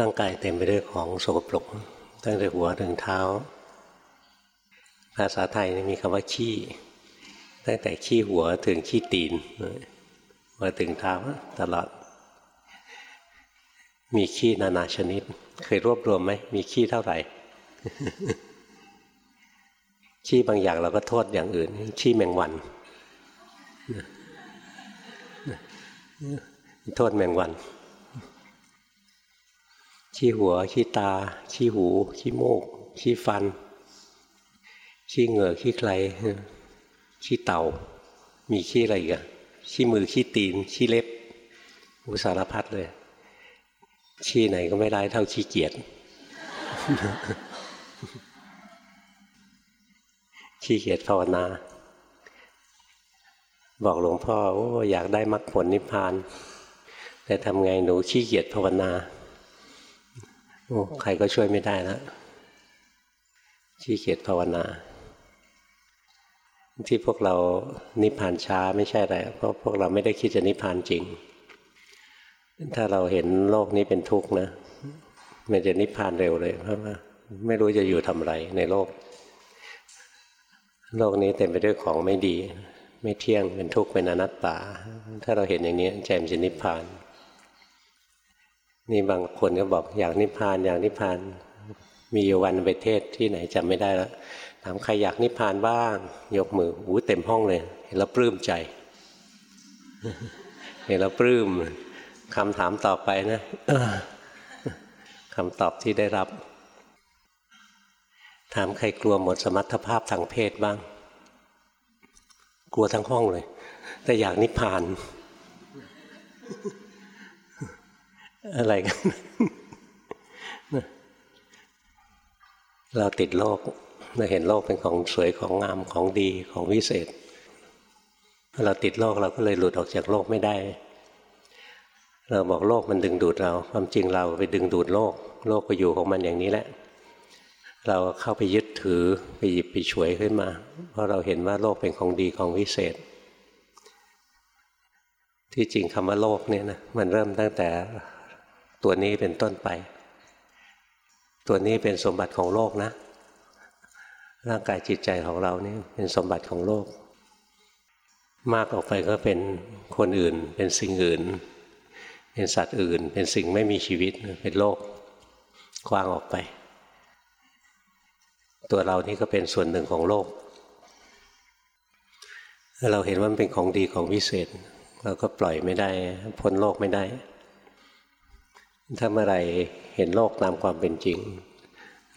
ร่างกายเต็มไปด้วยของโสกปรกตั้งแต่หัวถึงเท้า ภาษาไทยมีคำว่าขี้ตั้งแต่ขี้หัวถึงขี้ตีนมาถึงเท้าตลอด มีขี้นานาชนิด เคยรวบรวมไหมมีขี้เท่าไหร่ขี้บางอย่างเราก็โทษอย่างอื่น ขี้แมงวัน โทษแมงวัน ขี้หัวขี้ตาขี้หูขี้โมกขี้ฟันขี้เหงือกขี้ใครขี้เต่า มีขี้อะไรอีกอะขี้มือ ขี้ตีน ขี้เล็บ อุสารพัดเลย ขี้ไหนก็ไม่ได้เท่าขี้เกียจขี้เกียจภาวนา บอกหลวงพ่อโอ้อยากได้มรรคผลนิพพาน แต่ทำไงหนูขี้เกียจภาวนา โอ้ใครก็ช่วยไม่ได้แล้วขี้เกียจภาวนาที่พวกเรานิพพานช้าไม่ใช่อะไรเพราะพวกเราไม่ได้คิดจะนิพพานจริง ถ้าเราเห็นโลกนี้เป็นทุกข์นะมันจะนิพพานเร็วเลย เพราะว่าไม่รู้จะอยู่ทำไรในโลก โลกนี้เต็มไปด้วยของไม่ดี ไม่เที่ยงเป็นทุกข์เป็นอนัตตา ถ้าเราเห็นอย่างนี้ใจมันจะนิพพาน นี่บางคนก็บอกอยากนิพพานอยากนิพพาน มีอยู่วันไปเทศที่ไหนจำไม่ได้แล้วถามใครอยากนิพพานบ้าง ยกมือหูเต็มห้องเลยเห็นแล้วปลื้มใจเห็นแล้วปลื้มคำถามต่อไปนะคำตอบที่ได้รับ ถามใครกลัวหมดสมรรถภาพทางเพศบ้าง กลัวทั้งห้องเลย แต่อยากนิพพาน อะไรกันเราติดโลกเราเห็นโลกเป็นของสวยของงามของดีของวิเศษ เราติดโลกเราก็เลยหลุดออกจากโลกไม่ได้ เราบอกโลกมันดึงดูดเรา ความจริงเราไปดึงดูดโลก โลกก็อยู่ของมันอย่างนี้แหละ เราเข้าไปยึดถือไปหยิบไปฉวยขึ้นมา เพราะเราเห็นว่าโลกเป็นของดีของวิเศษ ที่จริงคำว่าโลกเนี่ยนะมันเริ่มตั้งแต่ ตัวนี้เป็นต้นไป ตัวนี้เป็นสมบัติของโลกนะ ร่างกายจิตใจของเรานี่เป็นสมบัติของโลก มากออกไปก็เป็นคนอื่น เป็นสิ่งอื่น เป็นสัตว์อื่น เป็นสิ่งไม่มีชีวิตเป็นโลกกว้างออกไป ตัวเรานี่ก็เป็นส่วนหนึ่งของโลกเราเห็นว่ามันเป็นของดีของวิเศษ เราก็ปล่อยไม่ได้ พ้นโลกไม่ได้ ถ้าเมื่อไรเห็นโลกตามความเป็นจริง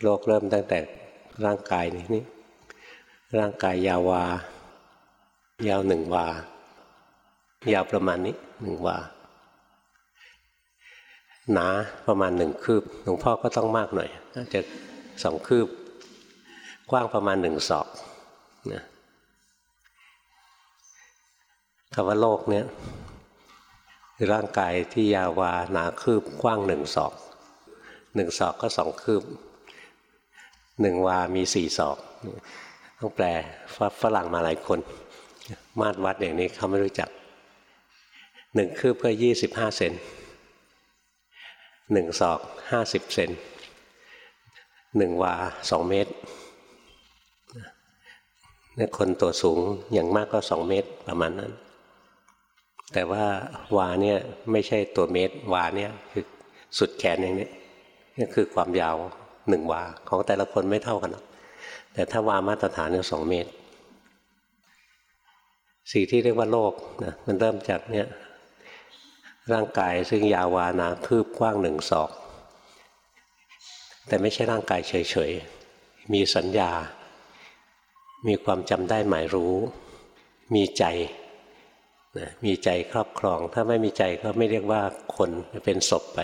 โลกเริ่มตั้งแต่ร่างกายนี้นี่ร่างกายยาววา ยาวหนึ่งวา ยาวประมาณนี้หนึ่งวา หนาประมาณหนึ่งคืบหลวงพ่อก็ต้องมากหน่อยอาจจะสองคืบ กว้างประมาณหนึ่งศอกนะคำว่าโลกเนี้ย ร่างกายที่ยาวาหนาคืบกว้างหนึ่งศอกหนึ่งศอกก็สองคืบหนึ่งวามีสี่ศอกต้องแปลฝรั่งมาหลายคน มาตรวัดอย่างนี้เขาไม่รู้จักหนึ่งคืบก็ยี่สิบห้าเซนหนึ่งศอกห้าสิบเซนหนึ่งวาสองเมตรเนี่ยคนตัวสูงอย่างมากก็สองเมตรประมาณนั้น แต่ว่าวาเนี่ยไม่ใช่ตัวเมตรวาเนี่ยคือสุดแขนอย่างนี้นี่คือความยาวหนึ่งวา ของแต่ละคนไม่เท่ากัน แต่ถ้าวามาตรฐานเนี่ยสองเมตร สิ่งที่เรียกว่าโลกนะมันเริ่มจากเนี่ยร่างกายซึ่งยาววานาคืบกว้างหนึ่งศอก แต่ไม่ใช่ร่างกายเฉยๆ มีสัญญา มีความจำได้หมายรู้ มีใจ นะมีใจครอบครอง ถ้าไม่มีใจก็ไม่เรียกว่าคนเป็นศพไป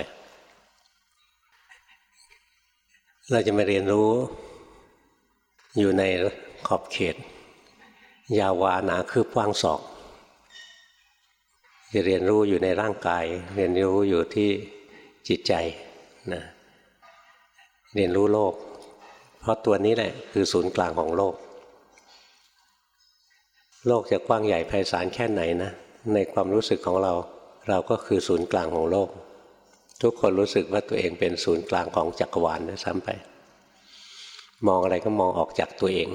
เราจะมาเรียนรู้อยู่ในขอบเขต ยาวาหนาคืบกว้างศอก จะเรียนรู้อยู่ในร่างกาย เรียนรู้อยู่ที่จิตใจนะเรียนรู้โลก เพราะตัวนี้แหละคือศูนย์กลางของโลก โลกจะกว้างใหญ่ไพศาลแค่ไหนนะ ในความรู้สึกของเรา เราก็คือศูนย์กลางของโลก ทุกคนรู้สึกว่าตัวเองเป็นศูนย์กลางของจักรวาลนะซ้ำไป มองอะไรก็มองออกจากตัวเอง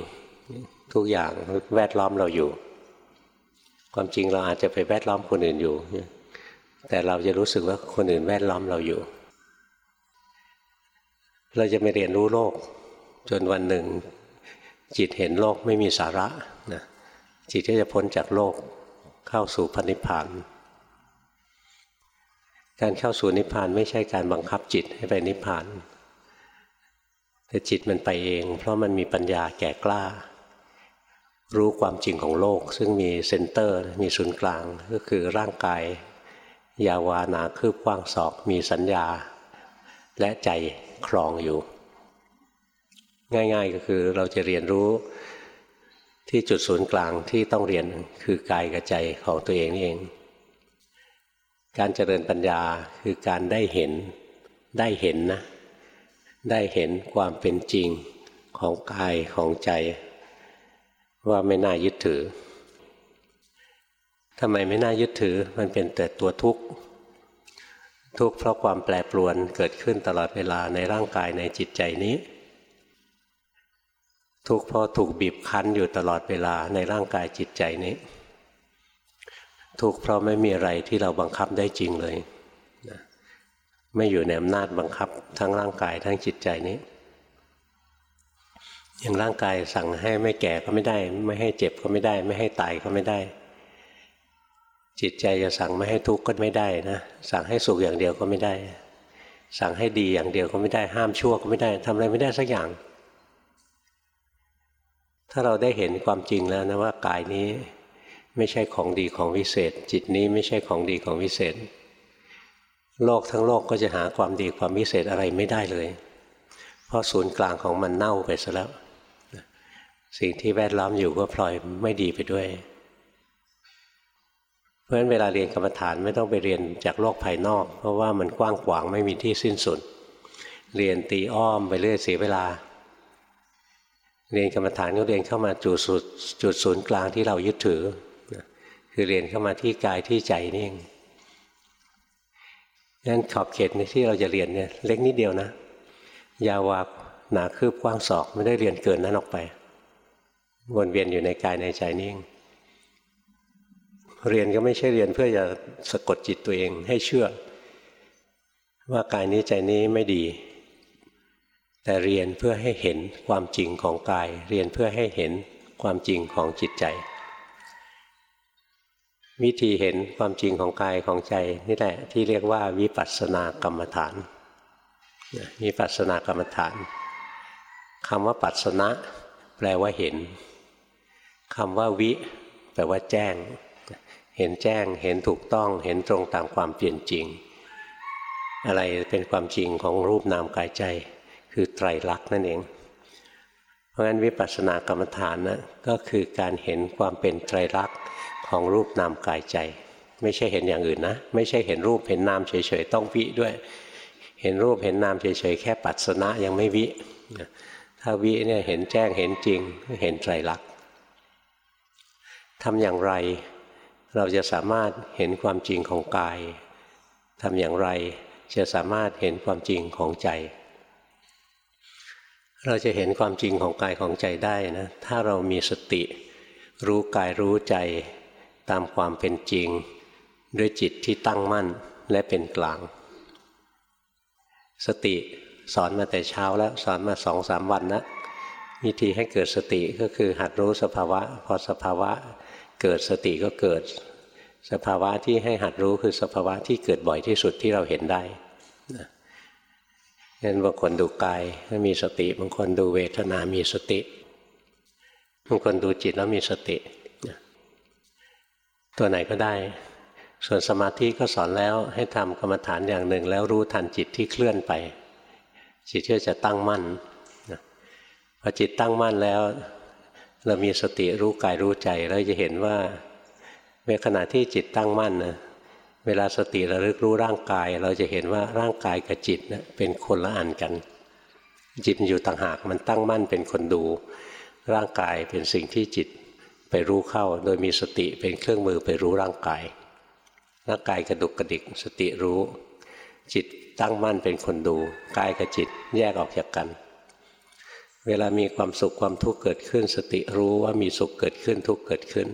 ทุกอย่างแวดล้อมเราอยู่ ความจริงเราอาจจะไปแวดล้อมคนอื่นอยู่ แต่เราจะรู้สึกว่าคนอื่นแวดล้อมเราอยู่ เราจะไม่เรียนรู้โลก จนวันหนึ่งจิตเห็นโลกไม่มีสาระนะ จิตก็จะพ้นจากโลกเข้าสู่พันิพพาน การเข้าสู่นิพพานไม่ใช่การบังคับจิตให้ไปนิพพาน แต่จิตมันไปเอง เพราะมันมีปัญญาแก่กล้า รู้ความจริงของโลก ซึ่งมีเซนเตอร์ มีศูนย์กลางก็คือร่างกาย ยาวานาคืบกว้างศอก มีสัญญา และใจครองอยู่ ง่ายๆก็คือเราจะเรียนรู้ ที่จุดศูนย์กลางที่ต้องเรียนคือกายกับใจของตัวเองนี่เอง การเจริญปัญญาคือการได้เห็นได้เห็นนะ ได้เห็นความเป็นจริงของกายของใจ ว่าไม่น่ายึดถือทำไมไม่น่ายึดถือมันเป็นแต่ตัวทุกข์ ทุกข์เพราะความแปรปรวนเกิดขึ้นตลอดเวลาในร่างกายในจิตใจนี้ ทุกข์เพราะถูกบีบคั้นอยู่ตลอดเวลาในร่างกายจิตใจนี้ ทุกข์เพราะไม่มีอะไรที่เราบังคับได้จริงเลยไม่อยู่ในอำนาจบังคับทั้งร่างกายทั้งจิตใจนี้ อย่างร่างกายสั่งให้ไม่แก่ก็ไม่ได้ ไม่ให้เจ็บก็ไม่ได้ ไม่ให้ตายก็ไม่ได้ จิตใจจะสั่งไม่ให้ทุกข์ก็ไม่ได้นะสั่งให้สุขอย่างเดียวก็ไม่ได้ สั่งให้ดีอย่างเดียวก็ไม่ได้ห้ามชั่วก็ไม่ได้ทำอะไรไม่ได้สักอย่าง ถ้าเราได้เห็นความจริงแล้วนะว่ากายนี้ไม่ใช่ของดีของวิเศษ จิตนี้ไม่ใช่ของดีของวิเศษ โลกทั้งโลกก็จะหาความดีความวิเศษอะไรไม่ได้เลย เพราะศูนย์กลางของมันเน่าไปซะแล้ว สิ่งที่แวดล้อมอยู่ก็พลอยไม่ดีไปด้วย เพราะฉะนั้นเวลาเรียนกรรมฐานไม่ต้องไปเรียนจากโลกภายนอก เพราะว่ามันกว้างขวางไม่มีที่สิ้นสุด เรียนตีอ้อมไปเรื่อยเสียเวลา เรียนกรรมฐานก็เรียนเข้ามาจุดสุดจุดศูนย์กลางที่เรายึดถือคือเรียนเข้ามาที่กายที่ใจนี่เองงั้นขอบเขตในที่เราจะเรียนเนี่ยเล็กนิดเดียวนะ ยาวาหนาคืบกว้างศอกไม่ได้เรียนเกินนั้นออกไปวนเวียนอยู่ในกายในใจนี่เองเรียนก็ไม่ใช่เรียนเพื่อจะสะกดจิตตัวเองให้เชื่อ ว่ากายนี้ใจนี้ไม่ดี แต่เรียนเพื่อให้เห็นความจริงของกาย เรียนเพื่อให้เห็นความจริงของจิตใจ วิธีเห็นความจริงของกายของใจนี่แหละที่เรียกว่าวิปัสสนากรรมฐานวิปัสสนากรรมฐานคำว่าปัสสนะแปลว่าเห็นคำว่าวิแปลว่าแจ้ง เห็นแจ้งเห็นถูกต้องเห็นตรงตามความเปลี่ยนจริง อะไรเป็นความจริงของรูปนามกายใจ คือไตรลักษณ์นั่นเอง เพราะฉะนั้นวิปัสสนากรรมฐานนะก็คือการเห็นความเป็นไตรลักษณ์ของรูปนามกายใจ ไม่ใช่เห็นอย่างอื่นนะ ไม่ใช่เห็นรูปเห็นนามเฉยๆต้องวิด้วย เห็นรูปเห็นนามเฉยๆแค่ปัสสนะยังไม่วิถ้าวิเนี่ยเห็นแจ้งเห็นจริงเห็นไตรลักษณ์ทำอย่างไรเราจะสามารถเห็นความจริงของกายทำอย่างไรจะสามารถเห็นความจริงของใจ เราจะเห็นความจริงของกายของใจได้นะ ถ้าเรามีสติ รู้กายรู้ใจตามความเป็นจริง ด้วยจิตที่ตั้งมั่นและเป็นกลาง สติสอนมาแต่เช้าแล้วสอนมาสองสามวันนะวิธีให้เกิดสติก็คือหัดรู้สภาวะ พอสภาวะเกิดสติก็เกิด สภาวะที่ให้หัดรู้คือสภาวะที่เกิดบ่อยที่สุดที่เราเห็นได้ งั้นบางคนดูกายแล้วมีสติ บางคนดูเวทนา มีสติ บางคนดูจิตแล้วมีสติ ตัวไหนก็ได้ ส่วนสมาธิก็สอนแล้วให้ทำกรรมฐานอย่างหนึ่ง แล้วรู้ทันจิตที่เคลื่อนไป จิตก็จะตั้งมั่นพอจิตตั้งมั่นแล้ว เรามีสติรู้กายรู้ใจเราจะเห็นว่าในขณะที่จิตตั้งมั่นนะ เวลาสติระลึกรู้ร่างกาย เราจะเห็นว่าร่างกายกับจิตเนะเป็นคนละอันกัน จิตอยู่ต่างหากมันตั้งมั่นเป็นคนดู ร่างกายเป็นสิ่งที่จิตไปรู้เข้า โดยมีสติเป็นเครื่องมือไปรู้ร่างกายร่างกายกระดุกกระดิกสติรู้ จิตตั้งมั่นเป็นคนดูกายกับจิตแยกออกจากกัน เวลามีความสุขความทุกข์เกิดขึ้น สติรู้ว่ามีสุขเกิดขึ้นทุกข์เกิดขึ้น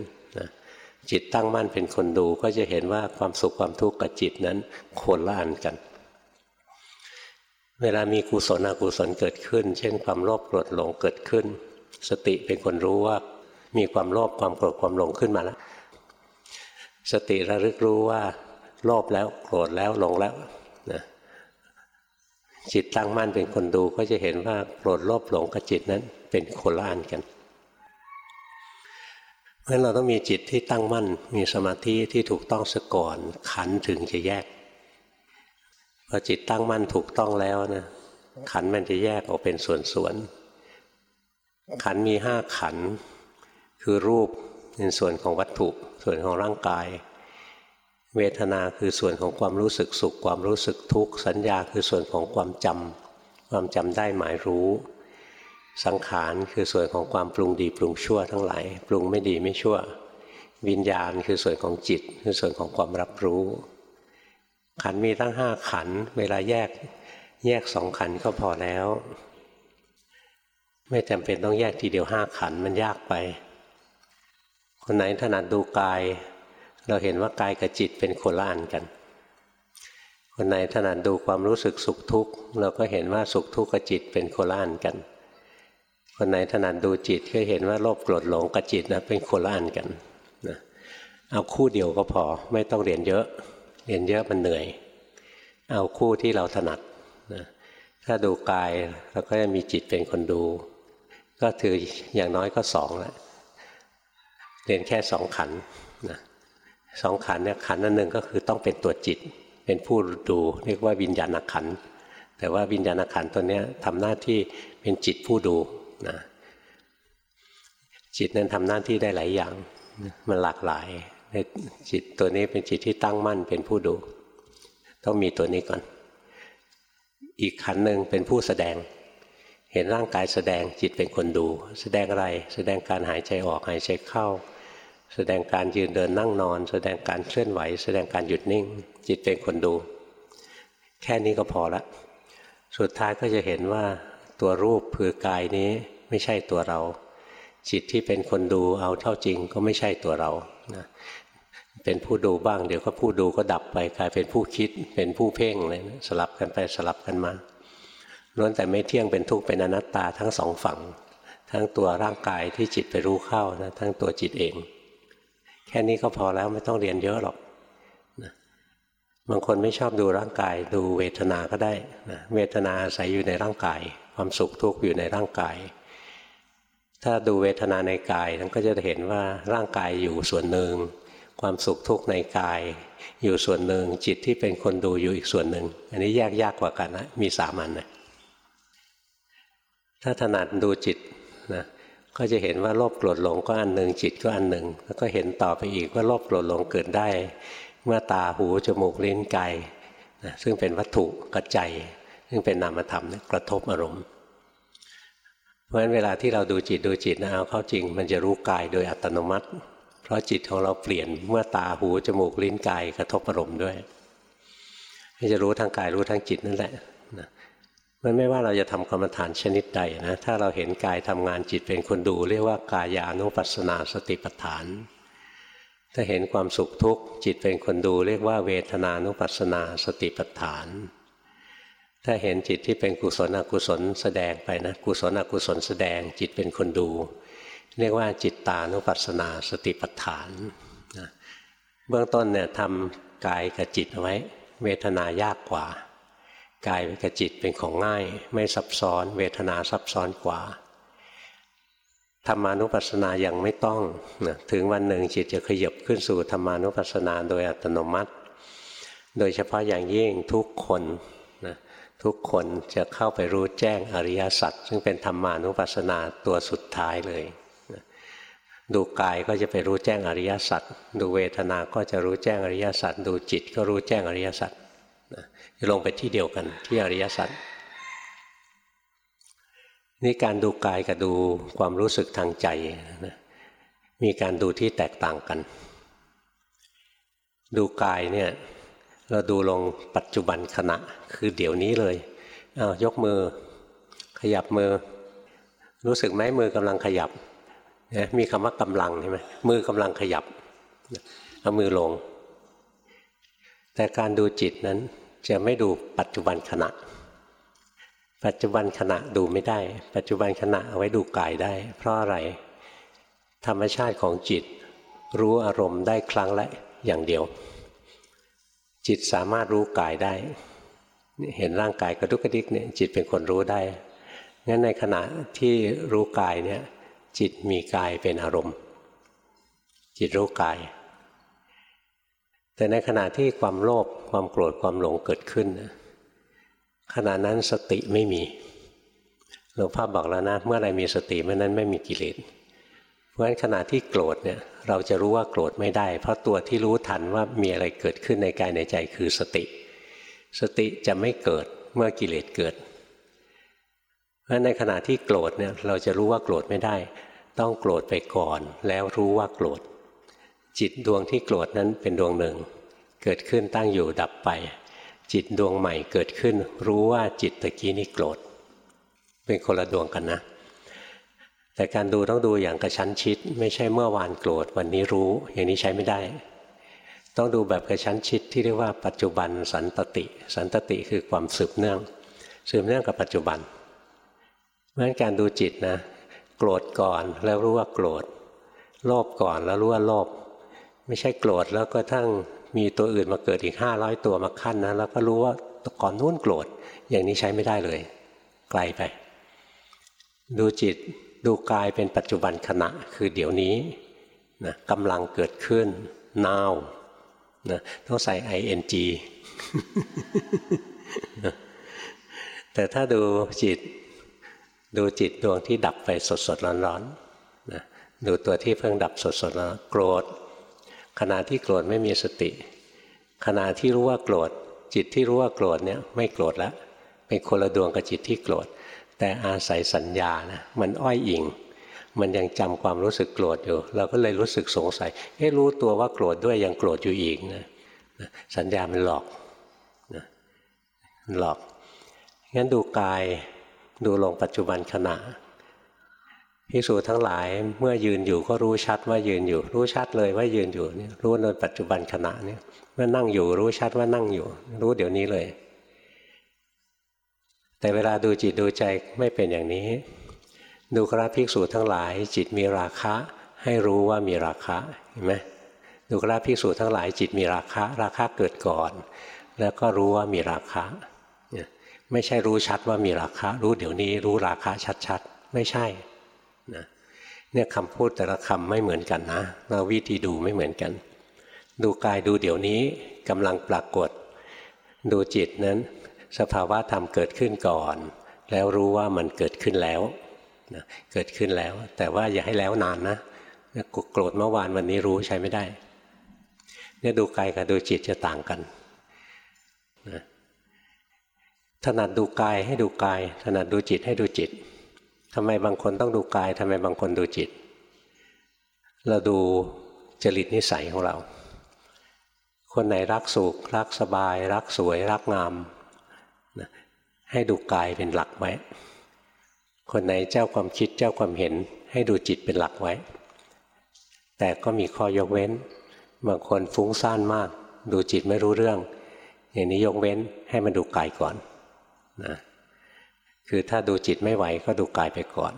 จิตตั้งมั่นเป็นคนดูก็จะเห็นว่าความสุขความทุกข์กับจิตนั้นคนละอันกัน เวลามีกุศลอกุศลเกิดขึ้น เช่น ความโลภโกรธหลงเกิดขึ้น สติเป็นคนรู้ว่ามีความโลภความโกรธความหลงขึ้นมาแล้วสติระลึกรู้ว่า โลภแล้วโกรธแล้วหลงแล้วนะจิตตั้งมั่นเป็นคนดูก็จะเห็นว่าโกรธโลภหลงกับจิตนั้นเป็นคนละอันกัน เพราะเราต้องมีจิตที่ตั้งมั่น มีสมาธิที่ถูกต้องสก่อนขันถึงจะแยกพอจิตตั้งมั่นถูกต้องแล้วนะขันมันจะแยกออกเป็นส่วนๆขันมีห้าขัน คือรูปเป็นส่วนของวัตถุ ส่วนของร่างกาย เวทนาคือส่วนของความรู้สึกสุข ความรู้สึกทุกข์สัญญาคือส่วนของความจำความจำได้หมายรู้ สังขารคือส่วนของความปรุงดีปรุงชั่วทั้งหลายปรุงไม่ดีไม่ชั่ว วิญญาณคือส่วนของจิต คือส่วนของความรับรู้ ขันมีตั้งห้าขันเวลาแยกแยกสองขันก็พอแล้ว ไม่จำเป็นต้องแยกทีเดียวห้าขันมันยากไป คนไหนถนัดดูกาย เราเห็นว่ากายกับจิตเป็นคนละอันกันคนไหนถนัดดูความรู้สึกสุขทุกข์เราก็เห็นว่าสุขทุกข์กับจิตเป็นคนละอันกัน คนไหนถนัดดูจิตก็เห็นว่าโลภโกรธหลงกับจิตนะเป็นคนละอันกันนะเอาคู่เดียวก็พอไม่ต้องเรียนเยอะ เรียนเยอะมันเหนื่อย เอาคู่ที่เราถนัดนะถ้าดูกายเราก็จะมีจิตเป็นคนดู ก็ถืออย่างน้อยก็สองล้วเรียนแค่สองขันนะสองขันเนี่ยขันอันหนึ่งก็คือต้องเป็นตัวจิต เป็นผู้ดูเรียกว่าวิญญาณขันแต่ว่าวิญญาณขันตัวนี้ทำหน้าที่เป็นจิตผู้ดู นะจิตนั้นทำหน้าที่ได้หลายอย่าง มันหลากหลายจิตตัวนี้เป็นจิตที่ตั้งมั่นเป็นผู้ดู ต้องมีตัวนี้ก่อน อีกขันหนึ่งเป็นผู้แสดง เห็นร่างกายแสดงจิตเป็นคนดู แสดงอะไร แสดงการหายใจออกหายใจเข้า แสดงการยืนเดินนั่งนอน แสดงการเคลื่อนไหว แสดงการหยุดนิ่ง จิตเป็นคนดู แค่นี้ก็พอละ สุดท้ายก็จะเห็นว่า ตัวรูปผือกายนี้ไม่ใช่ตัวเรา จิตที่เป็นคนดูเอาเท่าจริงก็ไม่ใช่ตัวเรานะเป็นผู้ดูบ้าง เดี๋ยวก็ผู้ดูก็ดับไปกลายเป็นผู้คิดเป็นผู้เพ่งเลยนะสลับกันไปสลับกันมาล้วนแต่ไม่เที่ยงเป็นทุกข์เป็นอนัตตาทั้งสองฝั่ง ทั้งตัวร่างกายที่จิตไปรู้เข้านะทั้งตัวจิตเอง แค่นี้ก็พอแล้วไม่ต้องเรียนเยอะหรอกนะบางคนไม่ชอบดูร่างกาย ดูเวทนาก็ได้นะเวทนาอาศัยอยู่ในร่างกาย ความสุขทุกข์อยู่ในร่างกาย ถ้าดูเวทนาในกายนั้นก็จะเห็นว่าร่างกายอยู่ส่วนหนึ่ง ความสุขทุกข์ในกาย อยู่ส่วนหนึ่งจิตที่เป็นคนดูอยู่อีกส่วนหนึ่ง อันนี้แยกยากกว่ากันนะมีสามันนะถ้าถนัดดูจิตนะก็จะเห็นว่าโลภโกรธหลงก็อันหนึ่งจิตก็อันหนึ่ง แล้วก็เห็นต่อไปอีกว่าโลภโกรธหลงเกิดได้ เมื่อตาหูจมูกลิ้นกายนะซึ่งเป็นวัตถุกระใจ ซึ่งเป็นนามธรรมกระทบอารมณ์เพราะฉะนั้นเวลาที่เราดูจิตดูจิตนะเอาเข้าจริง มันจะรู้กายโดยอัตโนมัติ เพราะจิตของเราเปลี่ยนเมื่อตาหูจมูกลิ้นกายกระทบอารมณ์ด้วยจะรู้ทางกายรู้ทางจิตนั่นแหละมันไม่ว่าเราจะทำกรรมฐานชนิดใดนะถ้าเราเห็นกายทำงานจิตเป็นคนดู เรียกว่ากายานุปัสสนาสติปัฏฐาน ถ้าเห็นความสุขทุกข์จิตเป็นคนดู เรียกว่าเวทนานุปัสสนาสติปัฏฐาน ถ้าเห็นจิตที่เป็นกุศลอกุศลแสดงไปนะกุศลอกุศลแสดงจิตเป็นคนดู เรียกว่าจิตตานุปัสสนาสติปัฏฐานนะเบื้องต้นเนี่ยทำกายกับจิตเอาไว้เวทนายากกว่ากายกับจิตเป็นของง่าย ไม่ซับซ้อน เวทนาซับซ้อนกว่าธรรมานุปัสสนายังไม่ต้องนะถึงวันหนึ่งจิตจะขยับขึ้นสู่ธรรมานุปัสสนาโดยอัตโนมัติ โดยเฉพาะอย่างยิ่งทุกคน ทุกคนจะเข้าไปรู้แจ้งอริยสัจซึ่งเป็นธรรมานุปัสสนาตัวสุดท้ายเลย ดูกายก็จะไปรู้แจ้งอริยสัจดูเวทนาก็จะรู้แจ้งอริยสัจดูจิตก็รู้แจ้งอริยสัจลงไปที่เดียวกันที่อริยสัจนี่การดูกายกับดูความรู้สึกทางใจนะมีการดูที่แตกต่างกัน ดูกายเนี่ยเราดูลงปัจจุบันขณะ คือเดี๋ยวนี้เลยเอายกมือ ขยับมือ รู้สึกไหมมือกำลังขยับนะมีคำว่ากำลังใช่ไหมมือกำลังขยับเอามือลง แต่การดูจิตนั้นจะไม่ดูปัจจุบันขณะ ปัจจุบันขณะดูไม่ได้ ปัจจุบันขณะเอาไว้ดูกายได้ เพราะอะไร ธรรมชาติของจิต รู้อารมณ์ได้ครั้งละอย่างเดียว จิตสามารถรู้กายได้ เห็นร่างกายกระดุกกระดิกเนี่ยจิตเป็นคนรู้ได้ งั้นในขณะที่รู้กายเนี่ยจิตมีกายเป็นอารมณ์ จิตรู้กาย แต่ในขณะที่ความโลภความโกรธความหลงเกิดขึ้น ขณะนั้นสติไม่มีหลวงพ่อบอกแล้วนะเมื่อไรมีสติเมื่อนั้นไม่มีกิเลสเพราะฉะนั้นขณะที่โกรธเนี่ยเราจะรู้ว่าโกรธไม่ได้ เพราะตัวที่รู้ทันว่ามีอะไรเกิดขึ้นในกายในใจคือสติ สติจะไม่เกิดเมื่อกิเลสเกิด เพราะในขณะที่โกรธเนี่ยเราจะรู้ว่าโกรธไม่ได้ ต้องโกรธไปก่อน แล้วรู้ว่าโกรธ จิตดวงที่โกรธนั้นเป็นดวงหนึ่ง เกิดขึ้นตั้งอยู่ดับไป จิตดวงใหม่เกิดขึ้น รู้ว่าจิตตะกี้นี้โกรธ เป็นคนละดวงกันนะ แต่การดูต้องดูอย่างกระชั้นชิด ไม่ใช่เมื่อวานโกรธวันนี้รู้ อย่างนี้ใช้ไม่ได้ ต้องดูแบบกระชั้นชิดที่เรียกว่าปัจจุบันสันตติ สันตติคือความสืบเนื่อง สืบเนื่องกับปัจจุบันเพราะฉะนั้นการดูจิตนะ โกรธก่อนแล้วรู้ว่าโกรธโลภก่อนแล้วรู้ว่าโลภไม่ใช่โกรธแล้วก็ทั้งมีตัวอื่นมาเกิดอีกห้าร้อยตัวมาขั้นนะแล้วก็รู้ว่าก่อนนู้นโกรธอย่างนี้ใช้ไม่ได้เลย ไกลไป ดูจิตดูกายเป็นปัจจุบันขณะคือเดี๋ยวนี้นะกำลังเกิดขึ้น now นะต้องใส่ ing แต่ถ้าดูจิตดูจิตดวงที่ดับไปสดสดร้อนร้อนนะดูตัวที่เพิ่งดับสดสดร้อนโกรธขณะที่โกรธไม่มีสติ ขณะที่รู้ว่าโกรธ จิตที่รู้ว่าโกรธเนี่ยไม่โกรธแล้วเป็นคนละดวงกับจิตที่โกรธ แต่อาศัยสัญญานะมันอ้อยอิง มันยังจำความรู้สึกโกรธอยู่ เราก็เลยรู้สึกสงสัยให้รู้ตัวว่าโกรธด้วยยังโกรธอยู่อีกนะสัญญามันหลอกนะหลอกงั้นดูกายดูลงปัจจุบันขณะพิสูจทั้งหลายเมื่อยืนอยู่ก็รู้ชัดว่ายืนอยู่ รู้ชัดเลยว่ายืนอยู่นี่รู้ในปัจจุบันขณะนี่เมื่อนั่งอยู่รู้ชัดว่านั่งอยู่ รู้เดี๋ยวนี้เลย แต่เวลาดูจิตดูใจไม่เป็นอย่างนี้ ดูคราภิกษุทั้งหลาย จิตมีราคะ ให้รู้ว่ามีราคะเห็นไหมดูคราภิกษุทั้งหลาย จิตมีราคะ ราคะเกิดก่อน แล้วก็รู้ว่ามีราคะไม่ใช่รู้ชัดว่ามีราคะ รู้เดี๋ยวนี้รู้ราคะชัดๆ ไม่ใช่นะเนี่ยคำพูดแต่ละคำไม่เหมือนกันนะเราวิธีดูไม่เหมือนกัน ดูกายดูเดี๋ยวนี้กำลังปรากฏ ดูจิตนั้น สภาวะธรรมเกิดขึ้นก่อน แล้วรู้ว่ามันเกิดขึ้นแล้ว นะเกิดขึ้นแล้ว แต่ว่าอย่าให้แล้วนานนะโกรธเมื่อวานวันนี้รู้ใช้ไม่ได้เนี่ยดูกายกับดูจิตจะต่างกันนะถนัดดูกายให้ดูกาย ถนัดดูจิตให้ดูจิตทำไมบางคนต้องดูกายทำไมบางคนดูจิต เราดูจริตนิสัยของเรา คนไหนรักสุขรักสบาย รักสวย รักงามนะให้ดูกายเป็นหลักไว้ คนไหนเจ้าความคิดเจ้าความเห็น ให้ดูจิตเป็นหลักไว้ แต่ก็มีข้อยกเว้น บางคนฟุ้งซ่านมาก ดูจิตไม่รู้เรื่อง อย่างนี้ยกเว้นให้มันดูกายก่อนนะคือถ้าดูจิตไม่ไหวก็ดูกายไปก่อน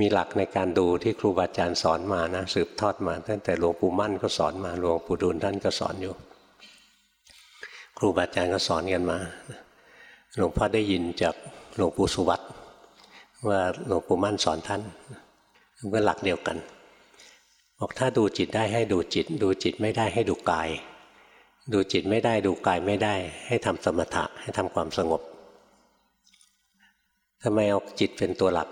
มีหลักในการดูที่ครูบาอาจารย์สอนมานะสืบทอดมา ตั้งแต่หลวงปู่มั่นก็สอนมาหลวงปู่ดูลท่านก็สอนอยู่ ครูบาอาจารย์ก็สอนกันมาหลวงพ่อได้ยินจากหลวงปู่สุวัต ว่าหลวงปู่มั่นสอนท่านก็หลักเดียวกัน บอกถ้าดูจิตได้ให้ดูจิต ดูจิตไม่ได้ให้ดูกาย ดูจิตไม่ได้ดูกายไม่ได้ ให้ทำสมถะให้ทำความสงบทำไมเอาจิตเป็นตัวหลัก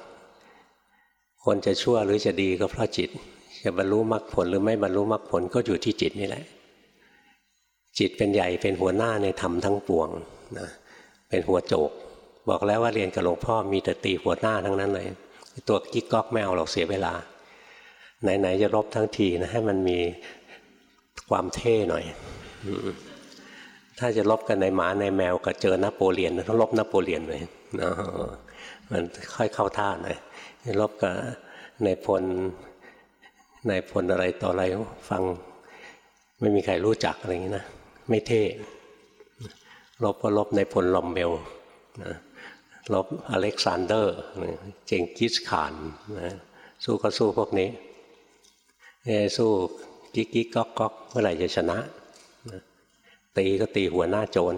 คนจะชั่วหรือจะดีก็เพราะจิต จะบรรลุมรรคผลหรือไม่บรรลุมรรคผลก็อยู่ที่จิตนี่แหละ จิตเป็นใหญ่เป็นหัวหน้าในธรรมทั้งปวงนะเป็นหัวโจก บอกแล้วว่าเรียนกับหลวงพ่อมีแต่ตีหัวหน้าทั้งนั้นเลยตัวกิ๊กก๊อกไม่เอาหรอกเสียเวลา ไหนๆจะรบทั้งทีนะให้มันมีความเท่หน่อยถ้าจะรบกันนายหมานายแมวก็เจอนโปเลียนต้องรบนโปเลียนเลยนะมันค่อยเข้าท่าหน่อยรบกับนายพลนายพลอะไรต่ออะไรฟัง ไม่มีใครรู้จักอะไรอย่างนี้นะไม่เท่รบก็รบนายพลรอมเมลนะ รบอเล็กซานเดอร์เจงกิสขานนะสู้ก็สู้พวกนี้เนี่ยสู้กิ๊กกิ๊กก๊อกก๊อกเมื่อไหร่จะชนะตีก็ตีหัวหน้าโจร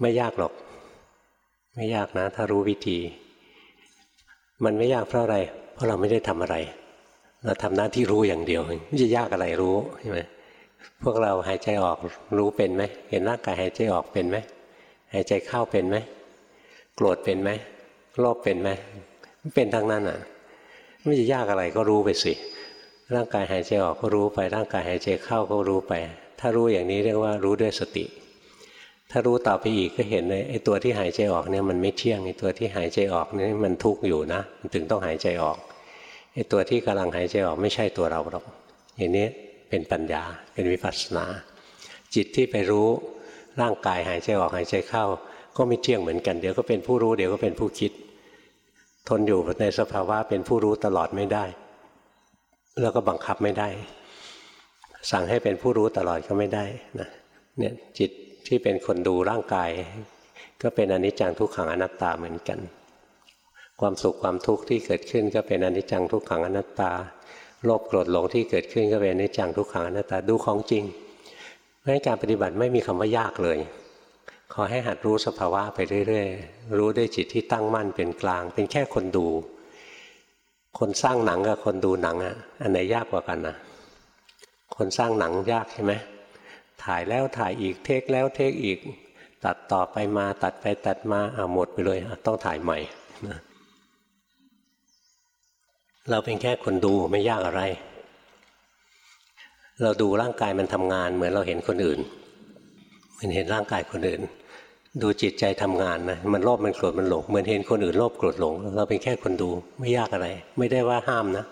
ไม่ยากหรอก ไม่ยากนะ ถ้ารู้วิธี มันไม่ยากเพราะอะไร เพราะเราไม่ได้ทำอะไร เราทำหน้าที่รู้อย่างเดียวไม่จะยากอะไรรู้ใช่ไหมพวกเราหายใจออกรู้เป็นไหมเห็นร่างกายหายใจออกเป็นไหม หายใจเข้าเป็นไหมโกรธเป็นไหมโลภเป็นไหมเป็นทั้งนั้นอะไม่จะยากอะไรก็รู้ไปสิ ร่างกายหายใจออกก็รู้ไป ร่างกายหายใจเข้าก็รู้ไป ถ้ารู้อย่างนี้เรียกว่ารู้ด้วยสติ ถ้ารู้ต่อไปอีกก็เห็นเลยไอ้ตัวที่หายใจออกเนี่ยมันไม่เที่ยงไอ้ตัวที่หายใจออกนี่มันทุกข์อยู่นะมันถึงต้องหายใจออกไอ้ตัวที่กำลังหายใจออกไม่ใช่ตัวเราหรอกอย่างนี้เป็นปัญญาเป็นวิปัสสนา จิตที่ไปรู้ ร่างกายหายใจออกหายใจเข้า ก็ไม่เที่ยงเหมือนกัน เดี๋ยวก็เป็นผู้รู้เดี๋ยวก็เป็นผู้คิด ทนอยู่ในสภาวะเป็นผู้รู้ตลอดไม่ได้ แล้วก็บังคับไม่ได้ สั่งให้เป็นผู้รู้ตลอดก็ไม่ได้นะเนี่ยจิตที่เป็นคนดูร่างกาย ก็เป็นอนิจจังทุกขังอนัตตาเหมือนกัน ความสุขความทุกข์ที่เกิดขึ้น ก็เป็นอนิจจังทุกขังอนัตตาโลภโกรธหลงที่เกิดขึ้นก็เป็นอนิจจังทุกขังอนัตตาดูของจริง เพราะการปฏิบัติไม่มีคำว่ายากเลย ขอให้หัดรู้สภาวะไปเรื่อยๆ รู้ด้วยจิตที่ตั้งมั่นเป็นกลาง เป็นแค่คนดู คนสร้างหนังกับคนดูหนังอะอันไหนยากกว่ากันนะคนสร้างหนังยากใช่ไหมถ่ายแล้วถ่ายอีกเทคแล้วเทคอีก ตัดต่อไปมาตัดไปตัดมาเอาหมดไปเลยต้องถ่ายใหม่เราเป็นแค่คนดูไม่ยากอะไร เราดูร่างกายมันทำงาน เหมือนเราเห็นคนอื่นมือนเห็นร่างกายคนอื่น ดูจิตใจทำงานนะมันโลภมันโกรธมันหลงเหมือนเห็นคนอื่นโลภโกรธหลง เราเป็นแค่คนดูไม่ยากอะไร ไม่ได้ว่าห้ามนะ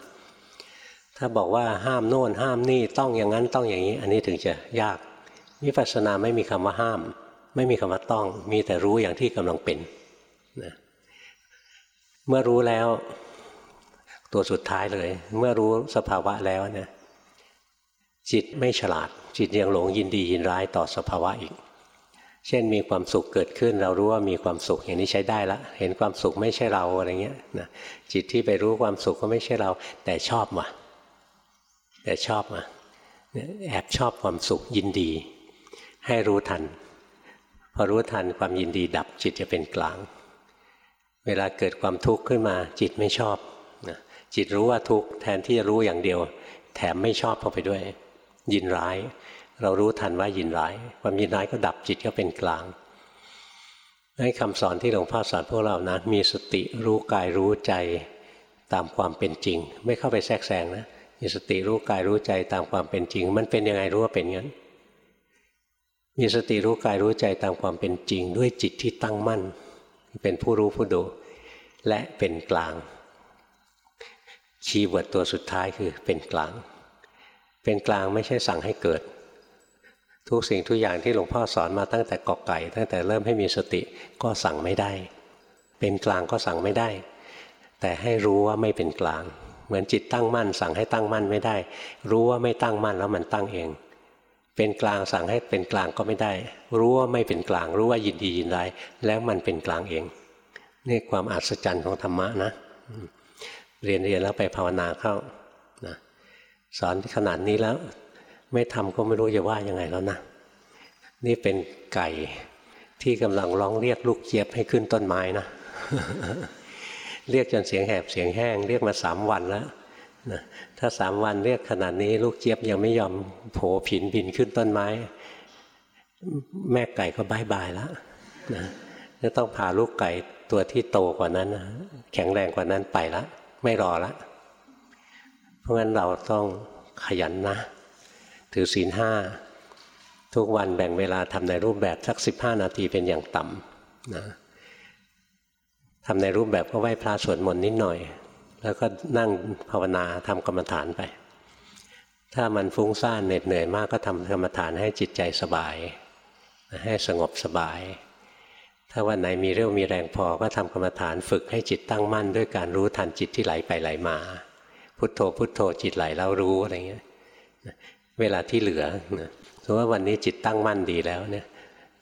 ถ้าบอกว่าห้ามโน่นห้ามนี่ต้องอย่างนั้นต้องอย่างนี้ อันนี้ถึงจะยากวิปัสสนาไม่มีคำว่าห้าม ไม่มีคำว่าต้อง มีแต่รู้อย่างที่กำลังเป็นนะเมื่อรู้แล้วตัวสุดท้ายเลย เมื่อรู้สภาวะแล้วเนี่ย จิตไม่ฉลาด จิตยังหลงยินดียินร้ายต่อสภาวะอีก เช่นมีความสุขเกิดขึ้น เรารู้ว่ามีความสุขอย่างนี้ใช้ได้ละ เห็นความสุขไม่ใช่เราอะไรเงี้ยนะจิตที่ไปรู้ความสุขก็ไม่ใช่เรา แต่ชอบมาแต่ชอบมาแอบชอบความสุขยินดี ให้รู้ทัน พอรู้ทันความยินดีดับจิตจะเป็นกลาง เวลาเกิดความทุกข์ขึ้นมาจิตไม่ชอบนะจิตรู้ว่าทุกข์แทนที่จะรู้อย่างเดียว แถมไม่ชอบเข้าไปด้วย ยินร้าย เรารู้ทันว่ายินร้าย ความยินร้ายก็ดับจิตก็เป็นกลางให้คำสอนที่หลวงพ่อสอนพวกเรานะมีสติรู้กายรู้ใจตามความเป็นจริง ไม่เข้าไปแทรกแซงนะมีสติรู้กายรู้ใจตามความเป็นจริง มันเป็นยังไงรู้ว่าเป็นงั้น มีสติรู้กายรู้ใจตามความเป็นจริง ด้วยจิตที่ตั้งมั่น เป็นผู้รู้ผู้ดูและเป็นกลาง keyword ตัวสุดท้ายคือเป็นกลาง เป็นกลางไม่ใช่สั่งให้เกิด ทุกสิ่งทุกอย่างที่หลวงพ่อสอนมาตั้งแต่กอกไก่ ตั้งแต่เริ่มให้มีสติก็สั่งไม่ได้ เป็นกลางก็สั่งไม่ได้ แต่ให้รู้ว่าไม่เป็นกลาง เหมือนจิตตั้งมั่น สั่งให้ตั้งมั่นไม่ได้ รู้ว่าไม่ตั้งมั่นแล้วมันตั้งเอง เป็นกลางสั่งให้เป็นกลางก็ไม่ได้ รู้ว่าไม่เป็นกลาง รู้ว่ายินดียินร้ายแล้วมันเป็นกลางเองนี่ความอัศจรรย์ของธรรมะนะ เรียนเรียนแล้วไปภาวนาเข้า สอนขนาดนี้แล้ว ไม่ทำก็ไม่รู้จะว่ายังไงแล้วนะ นี่เป็นไก่ที่กำลังร้องเรียกลูกเจี๊ยบให้ขึ้นต้นไม้นะเรียกจนเสียงแหบเสียงแห้ง เรียกมาสามวันแล้วนะถ้าสามวันเรียกขนาดนี้ลูกเจี๊ยบยังไม่ยอมโผผินบินขึ้นต้นไม้ แม่ไก่ก็บายบายแล้วนะจะต้องพาลูกไก่ตัวที่โตกว่านั้นแข็งแรงกว่านั้นไปแล้วไม่รอละ เพราะงั้นเราต้องขยันนะ ถือศีลห้าทุกวันแบ่งเวลาทำในรูปแบบสักสิบห้านาทีเป็นอย่างต่ำนะทำในรูปแบบก็ไหว้พระสวดมนต์นิดหน่อย แล้วก็นั่งภาวนาทำกรรมฐานไป ถ้ามันฟุ้งซ่านเหน็ดเหนื่อยมากก็ทำกรรมฐานให้จิตใจสบาย ให้สงบสบาย ถ้าวันไหนมีเรี่ยวมีแรงพอก็ทำกรรมฐานฝึกให้จิตตั้งมั่นด้วยการรู้ทันจิตที่ไหลไปไหลมา พุทโธพุทโธจิตไหลแล้วรู้อะไรเงี้ยเวลาที่เหลือสมมติว่าวันนี้จิตตั้งมั่นดีแล้วเนี่ย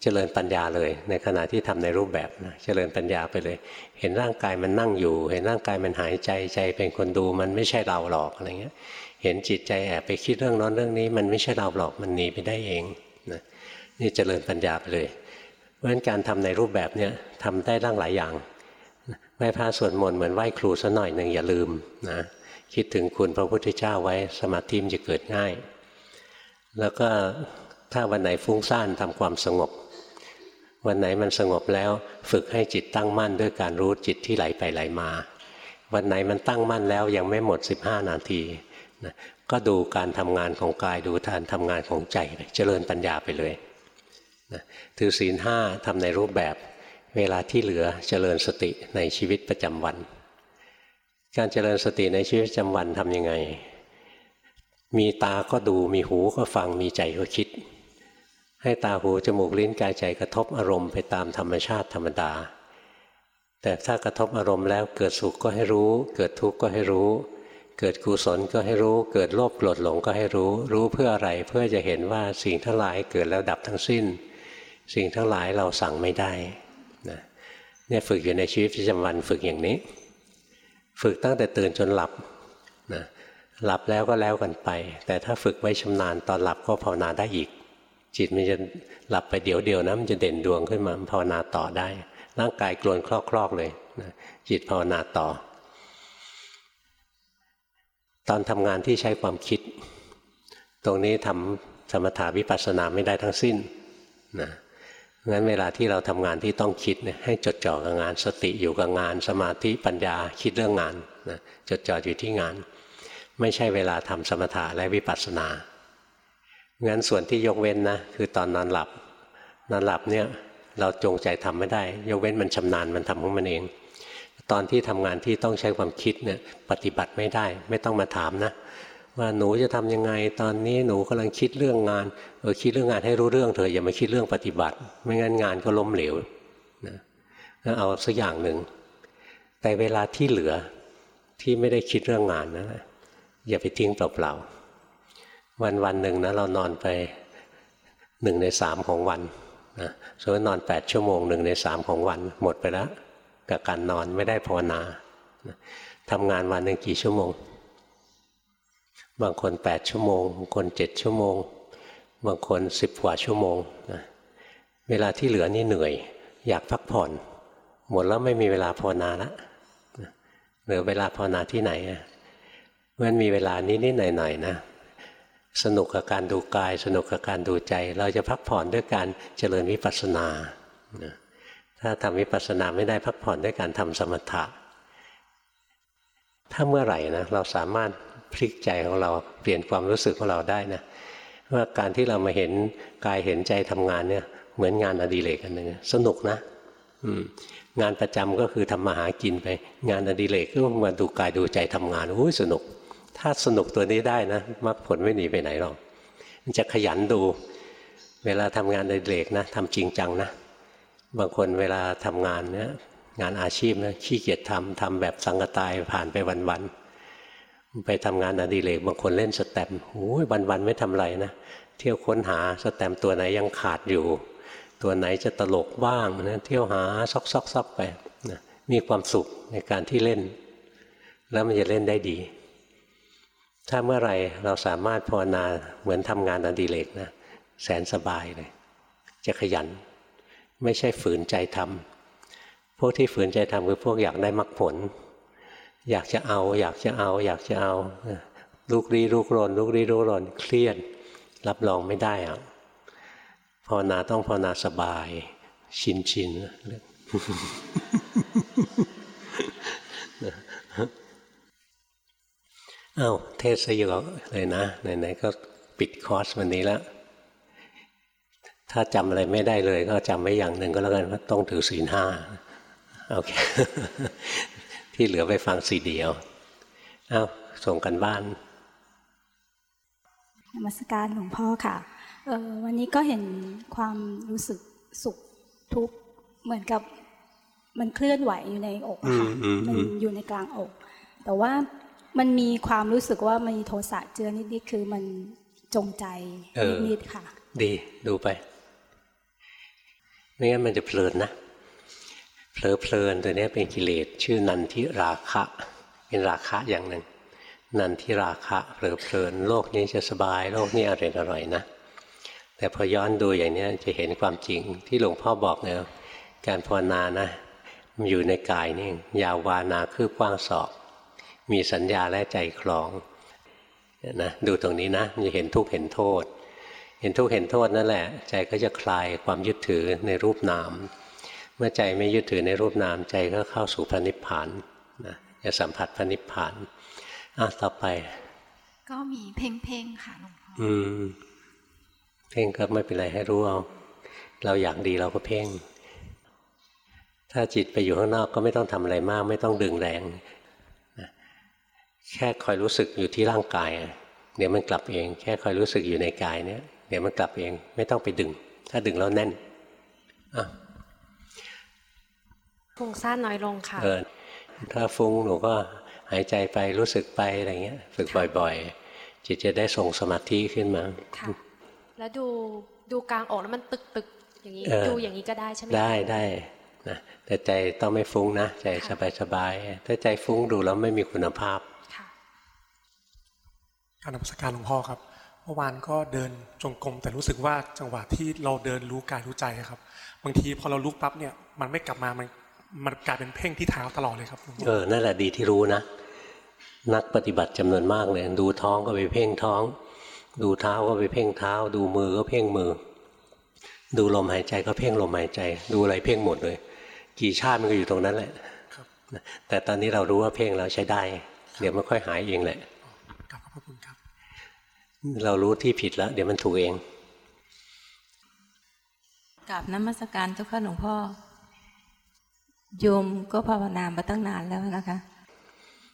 เจริญปัญญาเลย ในขณะที่ทำในรูปแบบนะเจริญปัญญาไปเลย เห็นร่างกายมันนั่งอยู่ เห็นร่างกายมันหายใจใจเป็นคนดูมันไม่ใช่เราหรอกอะไรเงี้ย เห็นจิตใจแอบไปคิดเรื่องนั้นเรื่องนี้ มันไม่ใช่เราหรอกมันหนีไปได้เองนะนี่เจริญปัญญาไปเลย เพราะฉะนั้นการทำในรูปแบบเนี้ยทำได้ร่างหลายอย่างไหว้พระสวดมนต์เหมือนไหว้ครูสัหน่อยหนึ่งอย่าลืมนะ คิดถึงคุณพระพุทธเจ้าไว้สมาธิมันจะเกิดง่าย แล้วก็ถ้าวันไหนฟุ้งซ่านทำความสงบ วันไหนมันสงบแล้วฝึกให้จิตตั้งมั่นด้วยการรู้จิตที่ไหลไปไหลมา วันไหนมันตั้งมั่นแล้วยังไม่หมด 15 นาทีนะก็ดูการทำงานของกายดูทานทำงานของใจไปเจริญปัญญาไปเลยนะถือศีลห้าทำในรูปแบบ เวลาที่เหลือเจริญสติในชีวิตประจำวัน การเจริญสติในชีวิตประจำวันทำยังไง มีตาก็ดูมีหูก็ฟังมีใจก็คิด ให้ตาหูจมูกลิ้นกายใจกระทบอารมณ์ไปตามธรรมชาติธรรมดา แต่ถ้ากระทบอารมณ์แล้วเกิดสุขก็ให้รู้ เกิดทุกข์ก็ให้รู้ เกิดกุศลก็ให้รู้ เกิดโลภโกรธหลงก็ให้รู้ รู้เพื่ออะไรเพื่อจะเห็นว่าสิ่งทั้งหลายเกิดแล้วดับทั้งสิ้น สิ่งทั้งหลายเราสั่งไม่ได้นะเนี่ยฝึกอยู่ในชีวิตประจำวันฝึกอย่างนี้ ฝึกตั้งแต่ตื่นจนหลับนะหลับแล้วก็แล้วกันไป แต่ถ้าฝึกไว้ชำนาญตอนหลับก็ภาวนาได้อีก จิตมันจะหลับไปเดี๋ยวเดียวนะมันจะเด่นดวงขึ้นมาภาวนาต่อได้ ร่างกายกลวนคลอกๆเลยนะจิตภาวนาต่อ ตอนทำงานที่ใช้ความคิด ตรงนี้ทำสมถาวิปัสสนาไม่ได้ทั้งสิ้นนะ งั้นเวลาที่เราทำงานที่ต้องคิดเนี่ยให้จดจ่อกับงาน สติอยู่กับงาน สมาธิปัญญาคิดเรื่องงานนะจดจ่ออยู่ที่งาน ไม่ใช่เวลาทำสมถะและวิปัสสนางั้นส่วนที่ยกเว้นนะคือตอนนอนหลับ นอนหลับเนี่ยเราจงใจทำไม่ได้ ยกเว้นมันชำนาญมันทำของมันเอง ตอนที่ทำงานที่ต้องใช้ความคิดเนี่ยปฏิบัติไม่ได้ ไม่ต้องมาถามนะ ว่าหนูจะทำยังไงตอนนี้หนูกำลังคิดเรื่องงานเออคิดเรื่องงานให้รู้เรื่องเถอะอย่ามาคิดเรื่องปฏิบัติ ไม่งั้นงานก็ล้มเหลวนะเอาสักอย่างหนึ่งแต่เวลาที่เหลือที่ไม่ได้คิดเรื่องงานนะอย่าไปทิ้งเปล่าๆวันวันหนึ่งนะเรานอนไปหนึ่งในสามของวันนะสมมตินอนแปดชั่วโมงหนึ่งในสามของวัน หมดไปแล้วกับการนอนไม่ได้ภาวนาทำงานวันหนึ่งกี่ชั่วโมง บางคนแปดชั่วโมงบางคนเจ็ดชั่วโมง บางคนสิบกว่าชั่วโมงนะเวลาที่เหลือนี่เหนื่อย อยากพักผ่อน หมดแล้วไม่มีเวลาภาวนาละเหลือเวลาภาวนาที่ไหนอะมันมีเวลานิดๆหน่อยๆนะสนุกกับการดูกาย สนุกกับการดูใจ เราจะพักผ่อนด้วยการเจริญวิปัสสนา ถ้าทำวิปัสสนาไม่ได้พักผ่อนด้วยการทำสมถะ ถ้าเมื่อไหร่นะเราสามารถ พลิกใจของเราเปลี่ยนความรู้สึกของเราได้นะว่าการที่เรามาเห็นกายเห็นใจทำงานเนี่ย เหมือนงานอดีเลกอันหนึ่งสนุกนะงานประจำก็คือทำมาหากินไป งานอดิเรกก็มาดูกายดูใจทำงานโอ้ยสนุก ถ้าสนุกตัวนี้ได้นะมรรคผลไม่หนีไปไหนหรอกมันจะขยันดู เวลาทำงานอดิเรกนะทำจริงจังนะบางคนเวลาทำงานเนี่ยงานอาชีพนะขี้เกียจทำทำแบบสังกตายผ่านไปวันๆ ไปทำงานอดิเรกบางคนเล่นสแตมโอ้ยวันๆไม่ทำไรนะเที่ยวค้นหาสแตมตัวไหนยังขาดอยู่ ตัวไหนจะตลกบ้างนะเที่ยวหาซอกซอกซอกไปนะมีความสุขในการที่เล่น แล้วมันจะเล่นได้ดี ถ้าเมื่อไรเราสามารถภาวนาเหมือนทำงานอดิเรกนะแสนสบายเลย จะขยัน ไม่ใช่ฝืนใจทำพวกที่ฝืนใจทำคือพวกอยากได้มรรคผล อยากจะเอา อยากจะเอา อยากจะเอาลุกรีลุกรนลุกรีลุกรนเครียด รับรองไม่ได้อะภาวนาต้องภาวนาสบาย ชินชินเอา้าเทศเยอะเลยนะไหนๆก็ปิดคอร์สวันนี้แล้วถ้าจำอะไรไม่ได้เลย ก็จำไว้อย่างหนึ่งก็แล้วกันว่าต้องถือศีลห้าโอเค ที่เหลือไปฟังสีเดียวเอาส่งกันบ้านนมัสการหลวงพ่อค่ะเออวันนี้ก็เห็นความรู้สึกสุขทุกข์เหมือนกับมันเคลื่อนไหวอยู่ในอกค่ะมันอยู่ในกลางอก แต่ว่ามันมีความรู้สึกว่ามันมีโทสะเจือนิดๆคือมันจงใจนิดๆค่ะ ดีดูไปไม่งั้นมันจะเพลินนะ เผลอเพลินตัวนี้เป็นกิเลสชื่อนันทิราคะ เป็นราคะอย่างหนึ่ง นันทิราคะเผลอเพลินโลกนี้จะสบายโลกนี้อร่อยอร่อยนะ แต่พอย้อนดูอย่างนี้จะเห็นความจริงที่หลวงพ่อบอกเนี่ยการภาวนานะมันอยู่ในกายนี่ยาววานาคืบกว้างศอก มีสัญญาและใจคลองนะดูตรงนี้นะจะเห็นทุกข์เห็นโทษ เห็นทุกข์เห็นโทษนั่นแหละ ใจก็จะคลายความยึดถือในรูปนาม มื่อใจไม่ยึดถือในรูปนามใจก็เข้าสู่พระนิพพานนะจะสัมผัสพระนิพพานอะต่อไป ก็มีเพ่งเพ่งค่ะหลวงพ่ออืม เพ่งก็ไม่เป็นไรให้รู้เอาเราอยากดีเราก็เพ่ง ถ้าจิตไปอยู่ข้างนอกก็ไม่ต้องทำอะไรมาก ไม่ต้องดึงแรงแค่คอยรู้สึกอยู่ที่ร่างกายเดี๋ยวมันกลับเอง แค่คอยรู้สึกอยู่ในกายเนี้ยเดี๋ยวมันกลับเอง ไม่ต้องไปดึง ถ้าดึงแล้วแน่นอะ ฟุ้งซ่านน้อยลงค่ะเออถ้าฟุ้งหนูก็หายใจไปรู้สึกไปอะไรเงี้ย ฝึกบ่อย ๆ จิตจะได้ส่งสมาธิขึ้นมาค่ะแล้วดูดูกลางอกแล้วมันตึกตึกอย่างนี้ดูอย่างนี้ก็ได้ใช่ไหมได้ได้นะแต่ใจต้องไม่ฟุ้งนะ ใจสบายๆถ้าใจฟุ้งดูแล้วไม่มีคุณภาพการนมัสการหลวงพ่อครับ เมื่อวานก็เดินจงกรมแต่รู้สึกว่าจังหวะที่เราเดินรู้กายรู้ใจครับ บางทีพอเราลุกปั๊บเนี่ยมันไม่กลับมามัน มันกลายเป็นเพ่งที่เท้าตลอดเลยครับเออนั่นแหละดีที่รู้นะนักปฏิบัติจำนวนมากเลย ดูท้องก็ไปเพ่งท้อง ดูเท้าก็ไปเพ่งเท้า ดูมือก็เพ่งมือ ดูลมหายใจก็เพ่งลมหายใจ ดูอะไรเพ่งหมดเลย กี่ชาติมันก็อยู่ตรงนั้นแหละแต่ตอนนี้เรารู้ว่าเพ่งแล้วใช้ได้ เดี๋ยวมันค่อยหายเองแหละขอบคุณครับ เรารู้ที่ผิดแล้ว เดี๋ยวมันถูกเองกับน้ำมัสการเจ้าค่ะหลวงพ่อ โยมก็ภาวนามาตั้งนานแล้วนะคะ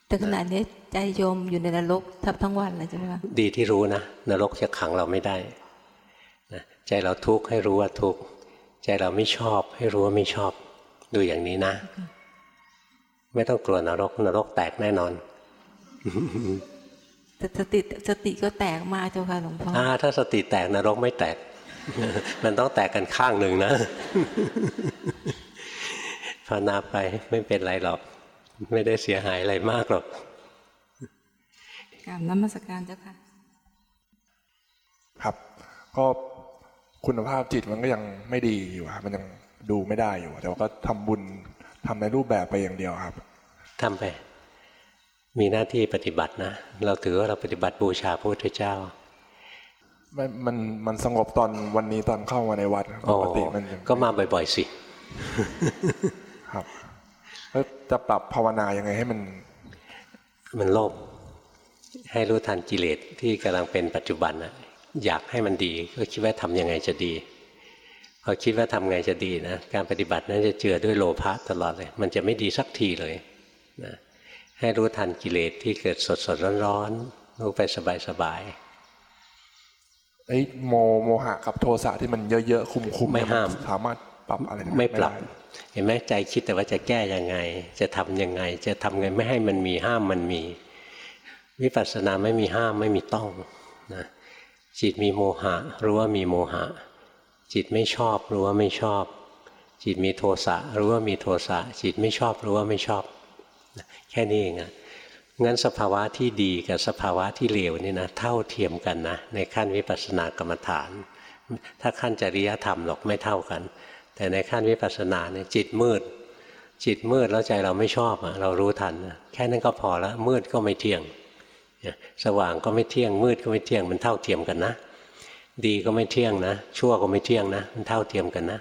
แต่ขณะนี้ใจโยมอยู่ในนรกทับทั้งวันเลยใช่ไหมคะดีที่รู้นะนรกจะขังเราไม่ได้นะใจเราทุกข์ให้รู้ว่าทุกข์ใจเราไม่ชอบให้รู้ว่าไม่ชอบ ดูอย่างนี้นะ ไม่ต้องกลัวนรกนรกแตกแน่นอนแต่สติสติก็แตกมาเจ้าค่ะหลวงพ่อถ้าสติแตกนรกไม่แตก มันต้องแตกกันข้างหนึ่งนะ ภาวนาไปไม่เป็นไรหรอก ไม่ได้เสียหายอะไรมากหรอกกราบน้ำมัสการเจ้าค่ะ ครับ ก็คุณภาพจิตมันก็ยังไม่ดีอยู่ครับมันยังดูไม่ได้อยู่ แต่ว่าก็ทำบุญทำในรูปแบบไปอย่างเดียวครับทำไป มีหน้าที่ปฏิบัตินะ เราถือว่าเราปฏิบัติบูชาพระพุทธเจ้ามันมันมันสงบตอนวันนี้ตอนเข้ามาในวัดปกติมันก็มาบ่อย ๆ สิ ครับแล้วจะปรับภาวนายังไงให้มัน มันโลภให้รู้ทันกิเลสที่กำลังเป็นปัจจุบันนะอยากให้มันดีก็คิดว่าทํำยังไงจะดี พอคิดว่าทำไงจะดีนะการปฏิบัตินั้นจะเจือด้วยโลภะตลอดเลย มันจะไม่ดีสักทีเลยนะให้รู้ทันกิเลสที่เกิดสดสดร้อนๆรู้ไปสบายๆไอ้โมโมหะกับโทสะที่มันเยอะๆคุมๆไม่ห้าม สามารถปรับอะไรไม่ปรับ เห็นไหมใจคิดแต่ว่าจะแก้ยังไง จะทํำยังไง จะทำไงไม่ให้มันมีห้ามมันมีวิปัสสนาไม่มีห้ามไม่มีต้องนะจิตมีโมหะ รู้ว่ามีโมหะ จิตไม่ชอบรู้ว่าไม่ชอบ จิตมีโทสะรู้ว่ามีโทสะจิตไม่ชอบรู้ว่าไม่ชอบ แค่นี้เองอะงั้นสภาวะที่ดีกับสภาวะที่เลวนี่นะเท่าเทียมกันนะในขั้นวิปัสสนากรรมฐาน ถ้าขั้นจริยธรรมหรอกไม่เท่ากัน แต่ในขั้นวิปัสสนาเนี่ยจิตมืด จิตมืดแล้วใจเราไม่ชอบอะเรารู้ทัน แค่นั้นก็พอแล้วมืดก็ไม่เที่ยง สว่างก็ไม่เที่ยง มืดก็ไม่เที่ยงมันเท่าเทียมกันนะ ดีก็ไม่เที่ยงนะ ชั่วก็ไม่เที่ยงนะ มันเท่าเทียมกันนะ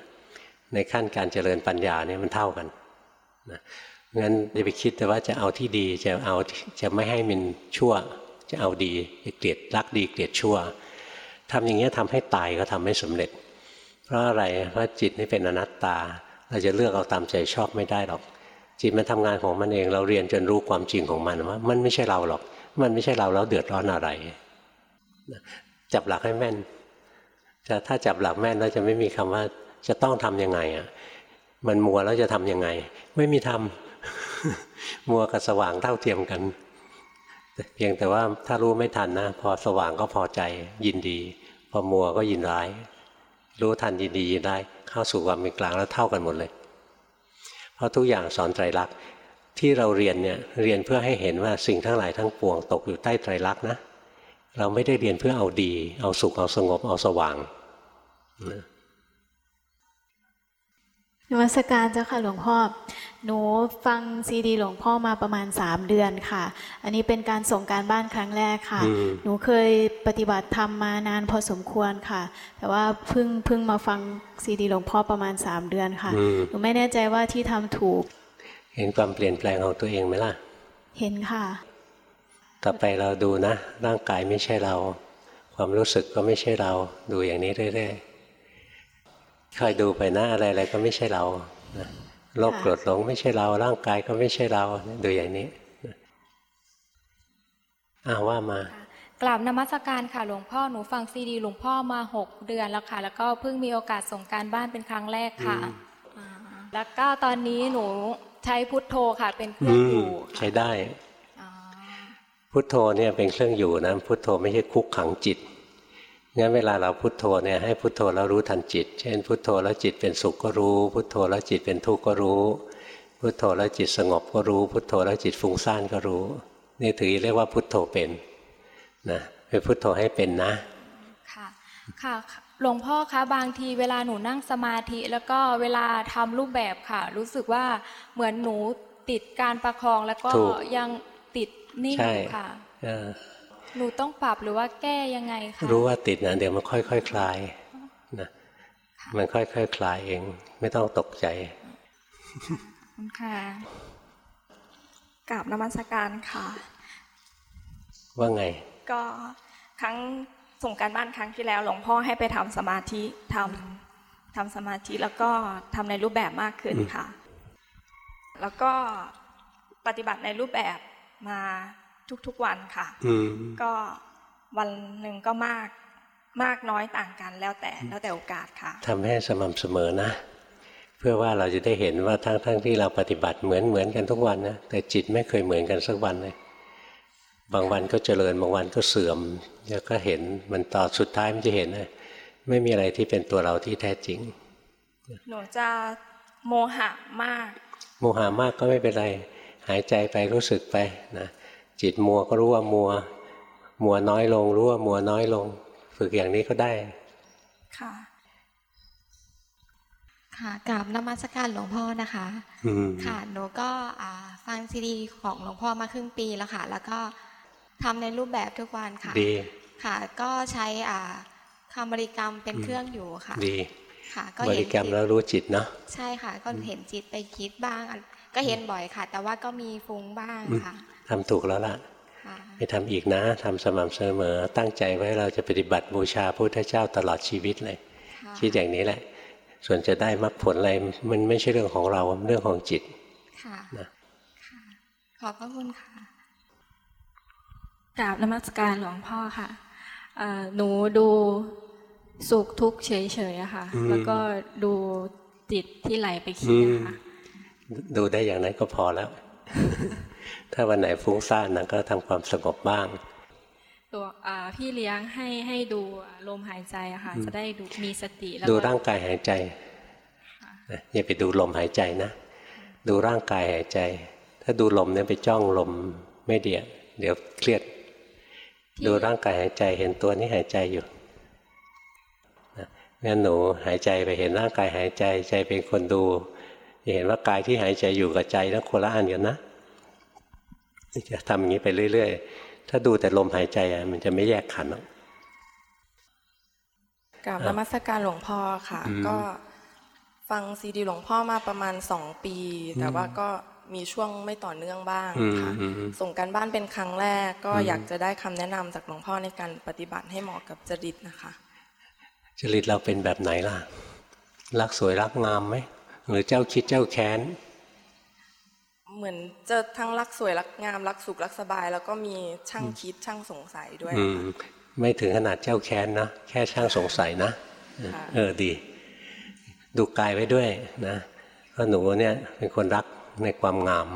ในขั้นการเจริญปัญญาเนี่ยมันเท่ากันนะงั้นอย่าไปคิดแต่ว่าจะเอาที่ดีจะเอาจะไม่ให้มันชั่ว จะเอาดีเกลียดรักดีเกลียดชั่วทำอย่างเงี้ยทำให้ตายก็ทำไม่สำเร็จ เพราะอะไรเพราะจิตนี่เป็นอนัตตา เราจะเลือกเอาตามใจชอบไม่ได้หรอก จิตมันทำงานของมันเองเราเรียนจนรู้ความจริงของมันว่า มันไม่ใช่เราหรอก มันไม่ใช่เราแล้วเดือดร้อนอะไร จับหลักให้แม่นจะถ้าจับหลักแม่นแล้วจะไม่มีคำว่าจะต้องทํำยังไงอะมันมัวแล้วจะทํำยังไง ไม่มีทำมัวกับสว่างเท่าเทียมกันเพียงแต่ว่าถ้ารู้ไม่ทันนะ พอสว่างก็พอใจยินดี พอมัวก็ยินร้าย รู้ทันยินดียินได้เข้าสู่ความเป็นกลางแล้วเท่ากันหมดเลย เพราะทุกอย่างสอนไตรลักษณ์ที่เราเรียนเนี่ยเรียนเพื่อให้เห็นว่าสิ่งทั้งหลายทั้งปวงตกอยู่ใต้ไตรลักษณ์นะเราไม่ได้เรียนเพื่อเอาดี เอาสุขเอาสงบเอาสว่างนะ นวัตการเจ้าค่ะหลวงพ่อ หนูฟังซีดีหลวงพ่อมาประมาณสามเดือนค่ะ อันนี้เป็นการส่งการบ้านครั้งแรกค่ะ หนูเคยปฏิบัติธรรมมานานพอสมควรค่ะ แต่ว่าเพิ่งเพิ่งมาฟังซีดีหลวงพ่อประมาณสามเดือนค่ะ หนูไม่แน่ใจว่าที่ทำถูก เห็นความเปลี่ยนแปลงของตัวเองไหมล่ะ เห็นค่ะ ต่อไปเราดูนะ ร่างกายไม่ใช่เรา ความรู้สึกก็ไม่ใช่เรา ดูอย่างนี้เรื่อยๆ คอยดูไปนะอะไรอะไรก็ไม่ใช่เราโลภโกรธหลงไม่ใช่เรา ร่างกายก็ไม่ใช่เราดูอย่างนี้อ้าว่ามากราบนมัสการค่ะหลวงพ่อหนูฟังซีดีหลวงพ่อมาหกเดือนแล้วค่ะ แล้วก็เพิ่งมีโอกาสส่งการบ้านเป็นครั้งแรกค่ะ แล้วก็ตอนนี้หนูใช้พุทโธค่ะ เป็นเครื่องอยู่ใช้ได้ พุทโธเนี่ยเป็นเครื่องอยู่นะพุทโธไม่ใช่คุกขังจิต งั้นเวลาเราพุทโธเนี่ยให้พุทโธแล้วรู้ทันจิต เช่น พุทโธแล้วจิตเป็นสุขก็รู้ พุทโธแล้วจิตเป็นทุกข์ก็รู้ พุทโธแล้วจิตสงบก็รู้ พุทโธแล้วจิตฟุ้งซ่านก็รู้ นี่ถือเรียกว่าพุทโธเป็นนะไปพุทโธให้เป็นนะ ค่ะค่ะหลวงพ่อคะบางทีเวลาหนูนั่งสมาธิ แล้วก็เวลาทำรูปแบบค่ะ รู้สึกว่าเหมือนหนูติดการประคองแล้วก็ยังติดนิ่งค่ะ หนูต้องปรับหรือว่าแก้ยังไงคะรู้ว่าติดนะเดี๋ยวมันค่อยๆคคลายนะมันค่อยๆคคลายเอง ไม่ต้องตกใจค่ะกราบนมัสการค่ะ ว่าไง ก็ครั้งส่งการบ้านครั้งที่แล้ว หลวงพ่อให้ไปทำสมาธิทำทำสมาธิแล้วก็ทำในรูปแบบมากขึ้นค่ะ แล้วก็ปฏิบัติในรูปแบบมา ทุกๆวันค่ะก็วันหนึ่งก็มากมากน้อยต่างกันแล้วแต่แล้วแต่โอกาสค่ะทำให้สม่ำเสมอนะ เพื่อว่าเราจะได้เห็นว่าทั้งทั้งที่เราปฏิบัติเหมือนเหมือนกันทุกวันนะแต่จิตไม่เคยเหมือนกันสักวันเลยบางวันก็เจริญบางวันก็เสื่อมแล้วก็เห็นมันต่อสุดท้ายมันจะเห็นเลยไม่มีอะไรที่เป็นตัวเราที่แท้จริง หนูจะโมหะมาก โมหะมากก็ไม่เป็นไร หายใจไปรู้สึกไปนะ จิตมัวก็รู้ว่ามัว มัวน้อยลง รู้ว่ามัวน้อยลง ฝึกอย่างนี้ก็ได้ ค่ะ ค่ะกราบนมัสการหลวงพ่อนะคะค่ะหนูก็ฟังซีดีของหลวงพ่อมาครึ่งปีแล้วค่ะ แล้วก็ทำในรูปแบบทุกวันค่ะดีค่ะ ก็ใช้อ่าคำบริกรรมเป็นเครื่องอยู่ค่ะ ดีค่ะ ก็บริกรรมแล้วรู้จิตเนาะใช่ค่ะ ก็เห็นจิตไปคิดบ้าง ก็เห็นบ่อยค่ะ แต่ว่าก็มีฟุ้งบ้างค่ะ ทำถูกแล้วล่ะไปทำอีกนะทำสม่ำเสมอ ตั้งใจไว้เราจะปฏิบัติบูชาพระพุทธเจ้าตลอดชีวิตเลยคิดอย่างนี้แหละ ส่วนจะได้มรรคผลอะไรมันไม่ใช่เรื่องของเราเรื่องของจิตค่ะนะขอบพระคุณค่ะกราบนมัสการหลวงพ่อค่ะหนูดูสุขทุกข์เฉยๆอะค่ะ แล้วก็ดูจิตที่ไหลไปคิดนะคะดูได้อย่างนั้นก็พอแล้ว ถ้าวันไหนฟุ้งซ่านนะก็ทำความสงบบ้าง ตัวพี่เลี้ยงให้ให้ดูลมหายใจอะค่ะจะได้ดูมีสติแล้วดูร่างกายหายใจอย่าไปดูลมหายใจนะ ดูร่างกายหายใจ ถ้าดูลมเนี่ยไปจ้องลมไม่เดียเดี๋ยวเครียด ดูร่างกายหายใจเห็นตัวนี้หายใจอยู่งั้นหนูหายใจไปเห็นร่างกายหายใจใจเป็นคนดูเห็นว่ากายที่หายใจอยู่กับใจแล้วคนละอันกันนะ จะทำอย่างนี้ไปเรื่อย ๆ ถ้าดูแต่ลมหายใจอะมันจะไม่แยกขันหรอกกับนมัสการหลวงพ่อค่ะ ก็ฟังซีดีหลวงพ่อมาประมาณสองปี แต่ว่าก็มีช่วงไม่ต่อเนื่องบ้างค่ะ ส่งการบ้านเป็นครั้งแรก ก็อยากจะได้คำแนะนำจากหลวงพ่อในการปฏิบัติให้เหมาะกับจริตนะคะ จริตเราเป็นแบบไหนล่ะ รักสวยรักงามไหมหรือเจ้าคิดเจ้าแค้น เหมือนจะทั้งรักสวยรักงามรักสุขรักสบาย แล้วก็มีช่างคิดช่างสงสัยด้วยไม่ถึงขนาดเจ้าแค้นนะแค่ช่างสงสัยนะเออดี ดูกายไว้ด้วยนะเพราะหนูเนี่ยเป็นคนรักในความงาม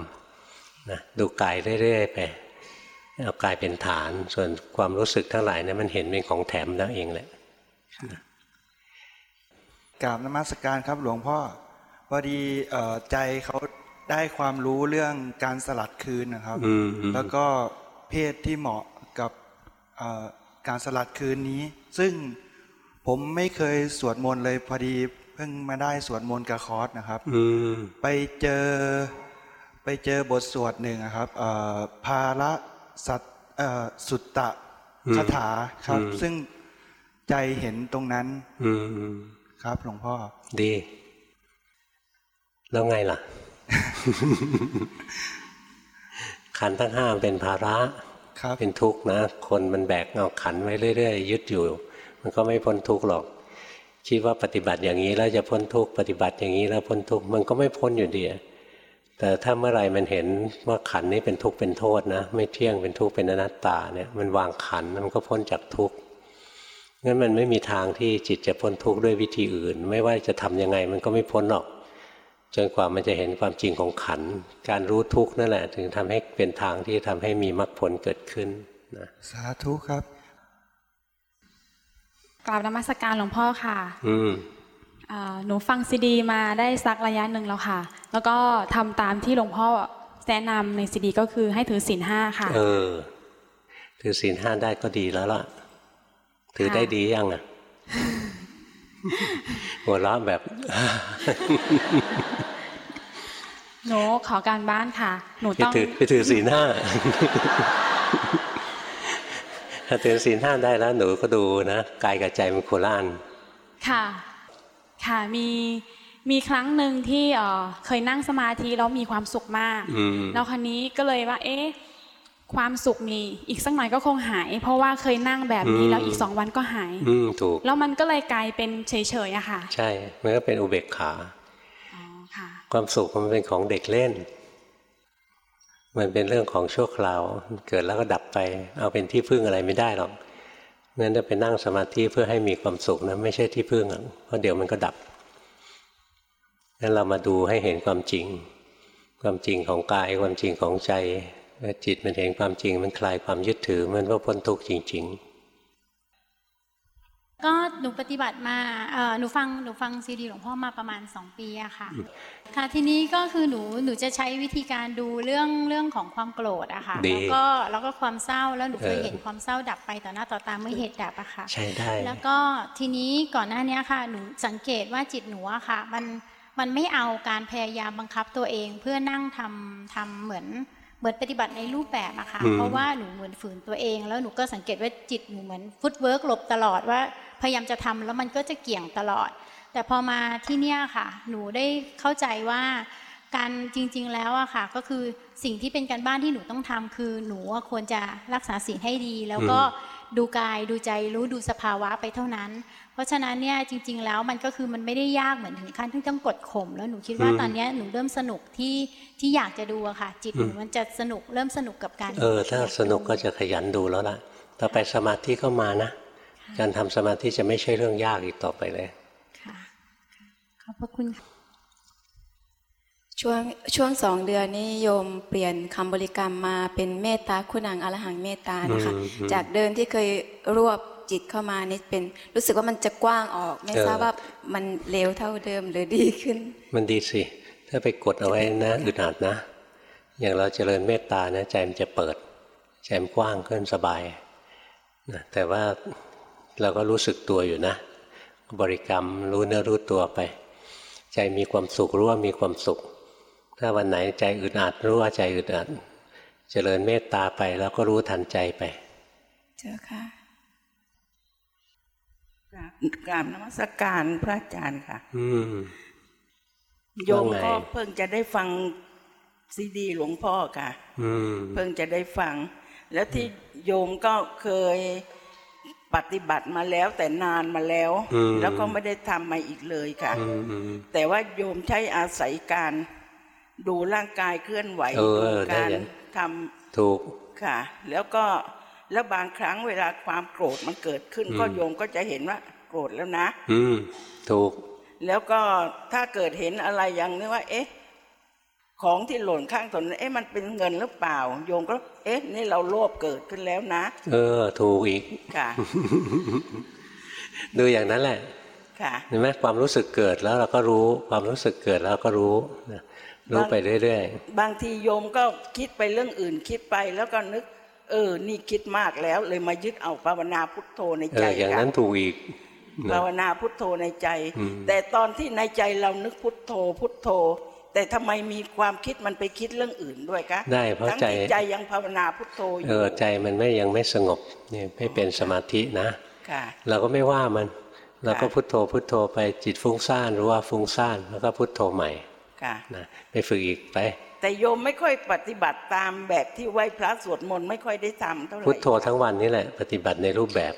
นะดูกายเรื่อยๆไปเอากายเป็นฐาน ส่วนความรู้สึกทั้งหลายเนี่ยมันเห็นเป็นของแถมแล้วเองแหละกราบนมัสการครับหลวงพ่อพอดีใจเขา ได้ความรู้เรื่องการสลัดคืนนะครับ แล้วก็เพศที่เหมาะกับการสลัดคืนนี้ ซึ่งผมไม่เคยสวดมนต์เลยพอดีเพิ่งมาได้สวดมนต์กับคอร์สนะครับไปเจอไปเจอบทสวดหนึ่งครับภาระสัตสุตตะคาถาครับ ซึ่งใจเห็นตรงนั้นครับหลวงพ่อดี แล้วไงล่ะ ขันทั้งห้าเป็นภาระเป็นทุกข์นะ คนมันแบกเอาขันไว้เรื่อยๆยึดอยู่ มันก็ไม่พ้นทุกข์หรอก คิดว่าปฏิบัติอย่างนี้แล้วจะพ้นทุกข์ปฏิบัติอย่างนี้แล้วพ้นทุกข์มันก็ไม่พ้นอยู่ดีแต่ถ้าเมื่อไรมันเห็นว่าขันนี้เป็นทุกข์เป็นโทษนะ ไม่เที่ยงเป็นทุกข์เป็นอนัตตาเนี่ยมันวางขันมันก็พ้นจากทุกข์งั้นมันไม่มีทางที่จิตจะพ้นทุกข์ด้วยวิธีอื่น ไม่ว่าจะทํำยังไงมันก็ไม่พ้นหรอก จนกว่ามันจะเห็นความจริงของขัน การรู้ทุกข์นั่นแหละ ถึงทำให้เป็นทางที่ทำให้มีมรรคผลเกิดขึ้นนะสาธุครับกราบนมัสการหลวงพ่อค่ะ อืมหนูฟังซีดีมาได้สักระยะหนึ่งแล้วค่ะ แล้วก็ทำตามที่หลวงพ่อแนะนำในซีดีก็คือให้ถือศีลห้าค่ะ เออ ถือศีลห้าได้ก็ดีแล้วล่ะ ถือได้ดียังอะ หัวเราะแบบหนูขอการบ้านค่ะ หนูต้องไปถือศีลห้าถ้าถือศีลห้าได้แล้ว หนูก็ดูนะกายกับใจมันโคล่านค่ะ ค่ะมีมีครั้งหนึ่งที่เออเคยนั่งสมาธิแล้วมีความสุขมากแล้วคราวนี้ก็เลยว่า เอ๊ะ ความสุขมีอีกสักหน่อยก็คงหาย เพราะว่าเคยนั่งแบบนี้แล้วอีกสองวันก็หายถูก แล้วมันก็เลยกลายเป็นเฉยๆอะค่ะ ใช่ มันก็เป็นอุเบกขาความสุขมันเป็นของเด็กเล่น มันเป็นเรื่องของชั่วคราว เกิดแล้วก็ดับไป เอาเป็นที่พึ่งอะไรไม่ได้หรอกงั้นจะไปนั่งสมาธิเพื่อให้มีความสุขนะไม่ใช่ที่พึ่งเพราะเดี๋ยวมันก็ดับงั้นเรามาดูให้เห็นความจริง ความจริงของกายความจริงของใจ จิตมันเห็นความจริงมันคลายความยึดถือ มันว่าพ้นทุกข์จริง ๆ ก็หนูปฏิบัติมาหนูฟังหนูฟังซีดีหลวงพ่อมาประมาณสองปีอะค่ะ ค่ะทีนี้ก็คือหนูหนูจะใช้วิธีการดูเรื่องเรื่องของความโกรธอะค่ะแล้วก็แล้วก็ความเศร้าแล้วหนูเคยเห็นความเศร้าดับไปต่อหน้าต่อตาเมื่อเหตุดับอะค่ะ ใช่ได้แล้วก็ทีนี้ก่อนหน้านี้ค่ะ หนูสังเกตว่าจิตหนูอะค่ะ มันมันไม่เอาการพยายามบังคับตัวเองเพื่อนั่งทำทำเหมือน เหมือนปฏิบัติในรูปแบบอะค่ะเพราะว่าหนูเหมือนฝืนตัวเอง แล้วหนูก็สังเกตว่าจิตหนูเหมือนฟุตเวิร์กหลบตลอดว่าพยายามจะทำแล้วมันก็จะเกี่ยงตลอด แต่พอมาที่เนี่ยค่ะ หนูได้เข้าใจว่าการจริง ๆ แล้วอะค่ะ ก็คือสิ่งที่เป็นการบ้านที่หนูต้องทำคือหนูควรจะรักษาสิ่งให้ดี แล้วก็ดูกายดูใจรู้ดูสภาวะไปเท่านั้นเพ ราะฉะนั้นเนี่ยจริง ๆ แล้วมันก็คือมันไม่ได้ยากเหมือนถึงขั้นที่ต้องกดข่มแล้วหนูคิดว่าตอนนี้หนูเริ่มสนุกที่ที่อยากจะดูอะค่ะ จิตหนูมันจะสนุกเริ่มสนุกกับการเออถ้าสนุกก็จะขยันดูแล้วล่ะต่อไปสมาธิก็มานะ การทำสมาธิจะไม่ใช่เรื่องยากอีกต่อไปเลยค่ะขอบพระคุณค่ะช่วงช่วงสองเดือนนี้โยมเปลี่ยนคำบริกรรมมาเป็นเมตตาคุณังอรหังเมตตานะคะ จากเดินที่เคยรวบ จิตเข้ามานี่เป็นรู้สึกว่ามันจะกว้างออก ไม่ทราบว่ามันเร็วเท่าเดิมหรือดีขึ้น มันดีสิ ถ้าไปกดเอาไว้นะอึดอัดนะ อย่างเราเจริญเมตตานะใจมันจะเปิดใจมันกว้างขึ้นสบายนะแต่ว่าเราก็รู้สึกตัวอยู่นะ บริกรรมรู้เนื้อรู้ตัวไป ใจมีความสุขรู้ว่ามีความสุข ถ้าวันไหนใจอึดอัดรู้ว่าใจอึดอัดเจริญเมตตาไปแล้วก็รู้ทันใจไป เจ้าค่ะ กราบนมัสการพระอาจารย์ค่ะอืมโยมก็เพิ่งจะได้ฟังซีดีหลวงพ่อค่ะเพิ่งจะได้ฟัง แล้วที่โยมก็เคยปฏิบัติมาแล้วแต่นานมาแล้ว แล้วก็ไม่ได้ทำมาอีกเลยค่ะแต่ว่าโยมใช้อาศัยการดูร่างกายเคลื่อนไหวดูการทำถูกค่ะ แล้วก็ แล้วบางครั้งเวลาความโกรธมันเกิดขึ้นก็โยมก็จะเห็นว่าโกรธแล้วนะ อืมถูก แล้วก็ถ้าเกิดเห็นอะไรอย่างนี้ว่า เอ๊ะ ของที่หล่นข้างถนนเอ๊ะมันเป็นเงินหรือเปล่า โยมก็ เอ๊ะ นี่เราโลภเกิดขึ้นแล้วนะ เออ ถูกอีกค่ะดูอย่างนั้นแหละค่ะเห็นไหมความรู้สึกเกิดแล้วเราก็รู้ ความรู้สึกเกิดแล้วก็รู้นะรู้ไปเรื่อยบางทีโยมก็คิดไปเรื่องอื่นคิดไปแล้วก็นึก เออ นี่คิดมากแล้ว เลยมายึดเอาภาวนาพุทโธในๆเอใจออย่างค่ะนั้นถูกอีกนะภาวนาพุทโธในใจอืมแต่ตอนที่ในใจเรานึกพุทโธ พุทโธ แต่ทำไมมีความคิดมันไปคิดเรื่องอื่นด้วยคะได้เพราะทั้งใจที่ใจยังภาวนาพุทโธอเอยู่อใจมันไม่ยังไม่สงบเนี่ยไม่เป็นสมาธินะค่ะเราก็ไม่ว่ามันเราก็พุทโธพุทโธไปจิตฟุ้งซ่านรู้ว่าฟุ้งซ่านแล้วก็พุทโธใหม่ค่ะนะไปฝึกอีกไป แต่โยมไม่ค่อยปฏิบัติตามแบบที่ไหว้พระสวดมนต์ไม่ค่อยได้ทำเท่าไหร่พุทโธทั้งวันนี่แหละ ปฏิบัติในรูปแบบ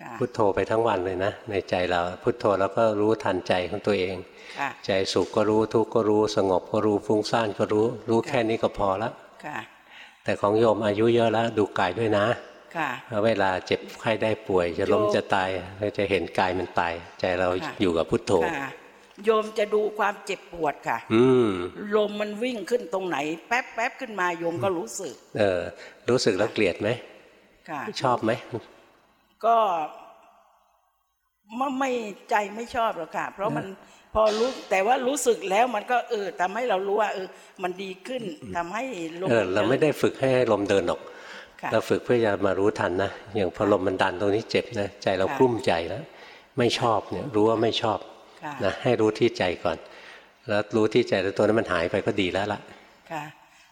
ค่ะพุทโธไปทั้งวันเลยนะ ในใจเราพุทโธแล้วก็รู้ทันใจของตัวเองค่ะใจสุขก็รู้ทุกข์ก็รู้สงบก็รู้ฟุ้งซ่านก็รู้ รู้แค่นี้ก็พอละค่ะแต่ของโยมอายุเยอะแล้วดูกายด้วยนะค่ะเพราะเวลาเจ็บไข้ได้ป่วย จะล้มโยมจะตายเราจะเห็นกายมันตาย ใจเราค่ะอยู่กับพุทโธค่ะ โยมจะดูความเจ็บปวดค่ะ อืมลมมันวิ่งขึ้นตรงไหน แป๊บแป๊บขึ้นมาโยมก็รู้สึก เออ รู้สึกแล้วเกลียดไหมค่ะ ชอบไหม ก็ไม่ไม่ใจไม่ชอบหรอกค่ะ เพราะมันพอรู้แต่ว่ารู้สึกแล้วมันก็เออทำให้เรารู้ว่าเออ มันดีขึ้นทำให้ลมเออเราไม่ได้ฝึกให้ลมเดินหรอกค่ะเราฝึกเพื่อจะมารู้ทันนะอย่างพอลมมันดันตรงนี้เจ็บนะใจเราค่ะกลุ้มใจแล้วไม่ชอบเนี่ย รู้ว่าไม่ชอบค่ะ นะให้รู้ที่ใจก่อน แล้วรู้ที่ใจแล้วตัวนั้นมันหายไปก็ดีแล้วล่ะค่ะ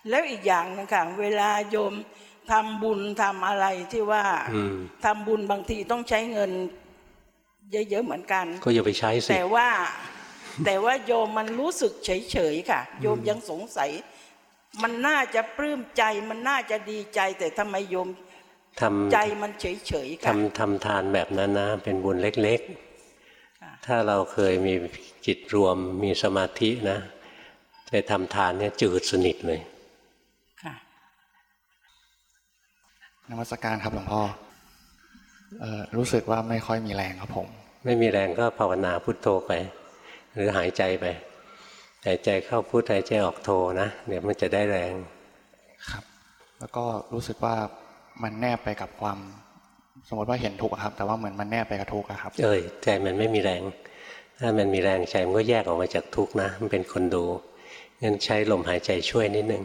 แล้วอีกอย่างหนึงค่ะเวลาโยมทำบุญทำอะไรที่ว่าอืมทำบุญบางทีต้องใช้เงิน เยอะๆเหมือนกัน ก็อย่าไปใช้สิแต่ว่า แต่ว่าโยมมันรู้สึกเฉยๆค่ะ โยมยังสงสัย มันน่าจะปลื้มใจ มันน่าจะดีใจ แต่ทำไมโยมทำใจมันเฉยๆค่ะทำทำทานแบบนั้นนะเป็นบุญเล็กๆ ถ้าเราเคยมีจิตรวมมีสมาธินะไปทำทานเนี่ยจืดสนิทเลยค่ะนมัสการครับหลวงพ่อเอ่อรู้สึกว่าไม่ค่อยมีแรงครับผม ไม่มีแรงก็ภาวนาพุทโธไป หรือหายใจไป หายใจเข้าพุทหายใจออกโธนะเดี๋ยวมันจะได้แรงครับ แล้วก็รู้สึกว่ามันแนบไปกับความ สมมติว่าเห็นทุกข์อะครับ แต่ว่าเหมือนมันแนบไปกับทุกข์อะครับ เอ้ยใจมันไม่มีแรง ถ้ามันมีแรงใจมันก็แยกออกมาจากทุกข์นะ มันเป็นคนดูงั้นใช้ลมหายใจช่วยนิดนึง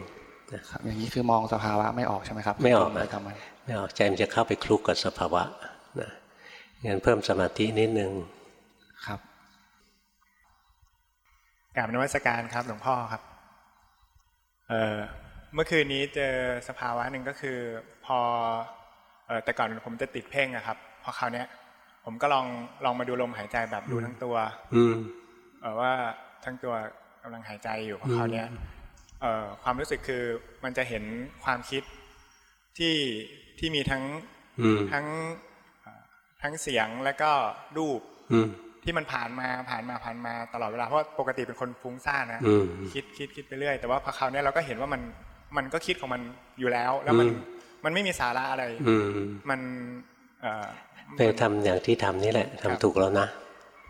ครับอย่างนี้คือมองสภาวะไม่ออกใช่ไหมครับ ไม่ออกไปนะกับมันไม่ออกใจมันจะเข้าไปคลุกกับสภาวะนะงั้นเพิ่มสมาธินิดนึงครับกราบนวัตการครับหลวงพ่อครับ เอ่อเมื่อคืนนี้เจอสภาวะหนึ่งก็คือ พอเอ่อแต่ก่อนผมจะติดเพ่งอะครับพอคราวเนี้ย ผมก็ลองลองมาดูลมหายใจแบบดูทั้งตัว อืมเออว่าทั้งตัวกำลังหายใจอยู่พอคราวเนี้ยเอ่อความรู้สึกคือมันจะเห็นความคิดที่ที่มีทั้งอืมทั้งเอ่อทั้งเสียงและก็รูปอืมที่มันผ่านมาผ่านมาผ่านมาตลอดเวลาเพราะว่าปกติเป็นคนฟุ้งซ่านนะอืมคิดคิดคิดไปเรื่อยแต่ว่าพอคราวเนี้ยเราก็เห็นว่ามันมันก็คิดของมันอยู่แล้ว แล้วมันอื มมันไม่มีสาระอะไร อืมมันเอ่อไปทำอย่างที่ทำนี่แหละทำถูกแล้วนะ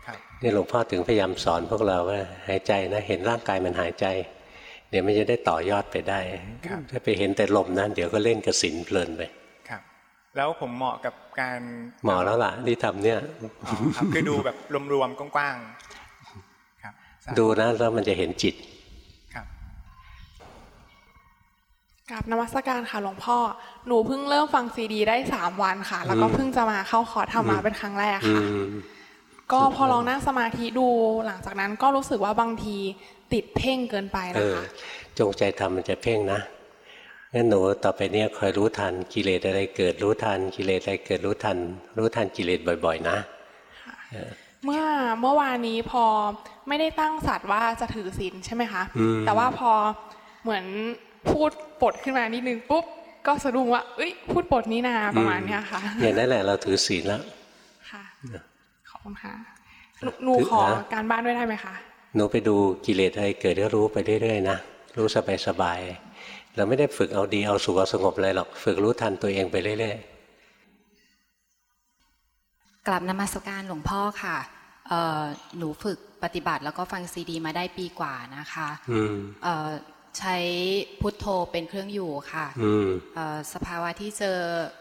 ครับนี่หลวงพ่อถึงพยายามสอนพวกเราว่าหายใจนะ เห็นร่างกายมันหายใจ เดี๋ยวมันจะได้ต่อยอดไปได้ครับถ้าไปเห็นแต่ลมนะเดี๋ยวก็เล่นกระสินเพลินไปครับ แล้วผมเหมาะกับการหมอแล้วล่ะที่ทำเนี่ยอ๋อครับคือดูแบบรวมๆกว้างๆครับสาธุดูนะแล้วมันจะเห็นจิต กราบนมัสการค่ะหลวงพ่อ หนูเพิ่งเริ่มฟังซีดี ได้สามวันค่ะ แล้วก็อืมเพิ่งจะมาเข้าคอร์สธรรมะเป็นครั้งแรกอืค่ะมก็พอลองนั่งสมาธิดูหลังจากนั้นก็รู้สึกว่าบางทีติดเพ่งเกินไปเอนะอคะจงใจทำมันจะเพ่งนะงั้นหนูต่อไปเนี้ยคอยรู้ทันกิเลสอะไรเกิดรู้ทันกิเลสอะไรเกิดรู้ทัน รู้ทันกิเลสบ่อย ๆ นะเออเมื่อเมื่อวานนี้พอไม่ได้ตั้งสัตว์ว่าจะถือศีลใช่ไหมคะอืมแต่ว่าพอเหมือน พูดปดขึ้นมานิดนึงปุ๊บก็สะดุ้งว่าเอ้ยพูดปดนี้นาประมาณเนี้ยค่ะอย่างนั้นแหละเราถือศีลแล้วค่ะขอบคุณค่ะหนูหนูขอการบ้านด้วยได้ไหมคะหนูไปดูกิเลสอะไรเกิดก็รู้ไปเรื่อยๆนะรู้สบายเราไม่ได้ฝึกเอาดีเอาสุขเอาสงบอะไรหรอกฝึกรู้ทันตัวเองไปเรื่อยๆกลับนมัสการหลวงพ่อค่ะหนูฝึกปฏิบัติแล้วก็ฟังซีดี มาได้ปีกว่านะคะ ใช้พุทโธเป็นเครื่องอยู่ค่ะสภาวะที่เจอ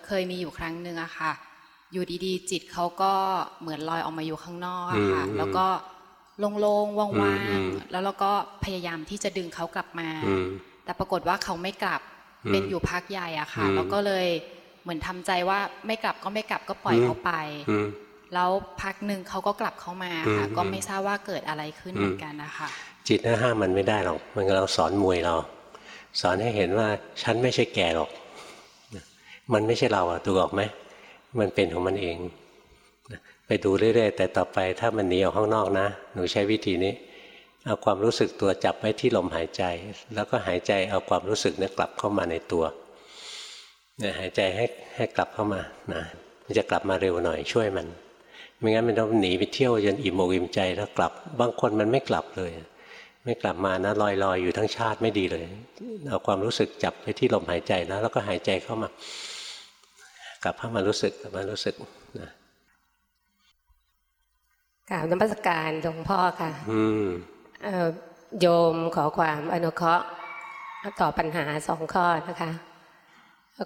เคยมีอยู่ครั้งหนึ่งอะค่ะ อยู่ดีๆ จิตเขาก็เหมือนลอยออกมาอยู่ข้างนอกอะค่ะ แล้วก็โล่งๆว่างๆแล้วเราก็พยายามที่จะดึงเขากลับมา แต่ปรากฏว่าเขาไม่กลับเป็นอยู่พักใหญ่อะค่ะ แล้วก็เลยเหมือนทำใจว่าไม่กลับก็ไม่กลับก็ปล่อยเขาไปแล้วพักหนึ่งเขาก็กลับเข้ามาค่ะ ก็ไม่ทราบว่าเกิดอะไรขึ้นเหมือนกันนะคะ จิตนะห้ามมันไม่ได้หรอก มันเราสอนมวยเรา สอนให้เห็นว่าฉันไม่ใช่แก่หรอก มันไม่ใช่เราอะดูออกไหมมันเป็นของมันเอง ไปดูเรื่อยๆแต่ต่อไปถ้ามันหนีออกข้างนอกนะ หนูใช้วิธีนี้ เอาความรู้สึกตัวจับไว้ที่ลมหายใจ แล้วก็หายใจเอาความรู้สึกนี้กลับเข้ามาในตัวเนี่ยหายใจให้ให้กลับเข้ามานะมันจะกลับมาเร็วหน่อยช่วยมัน ไม่งั้นมันต้องหนีไปเที่ยวจนอิ่มอกอิ่มใจแล้วกลับ บางคนมันไม่กลับเลย ไม่กลับมานะลอยๆออยู่ทั้งชาติไม่ดีเลยเอาความรู้สึกจับไปที่ลมหายใจนะแล้วก็หายใจเข้ามากลับเข้ามารู้สึกกลับมารู้สึกนะกล่าวนมัสการหลวงพ่อค่ะ อืมโยมขอความอนุเคราะห์ตอบปัญหาสองข้อนะคะ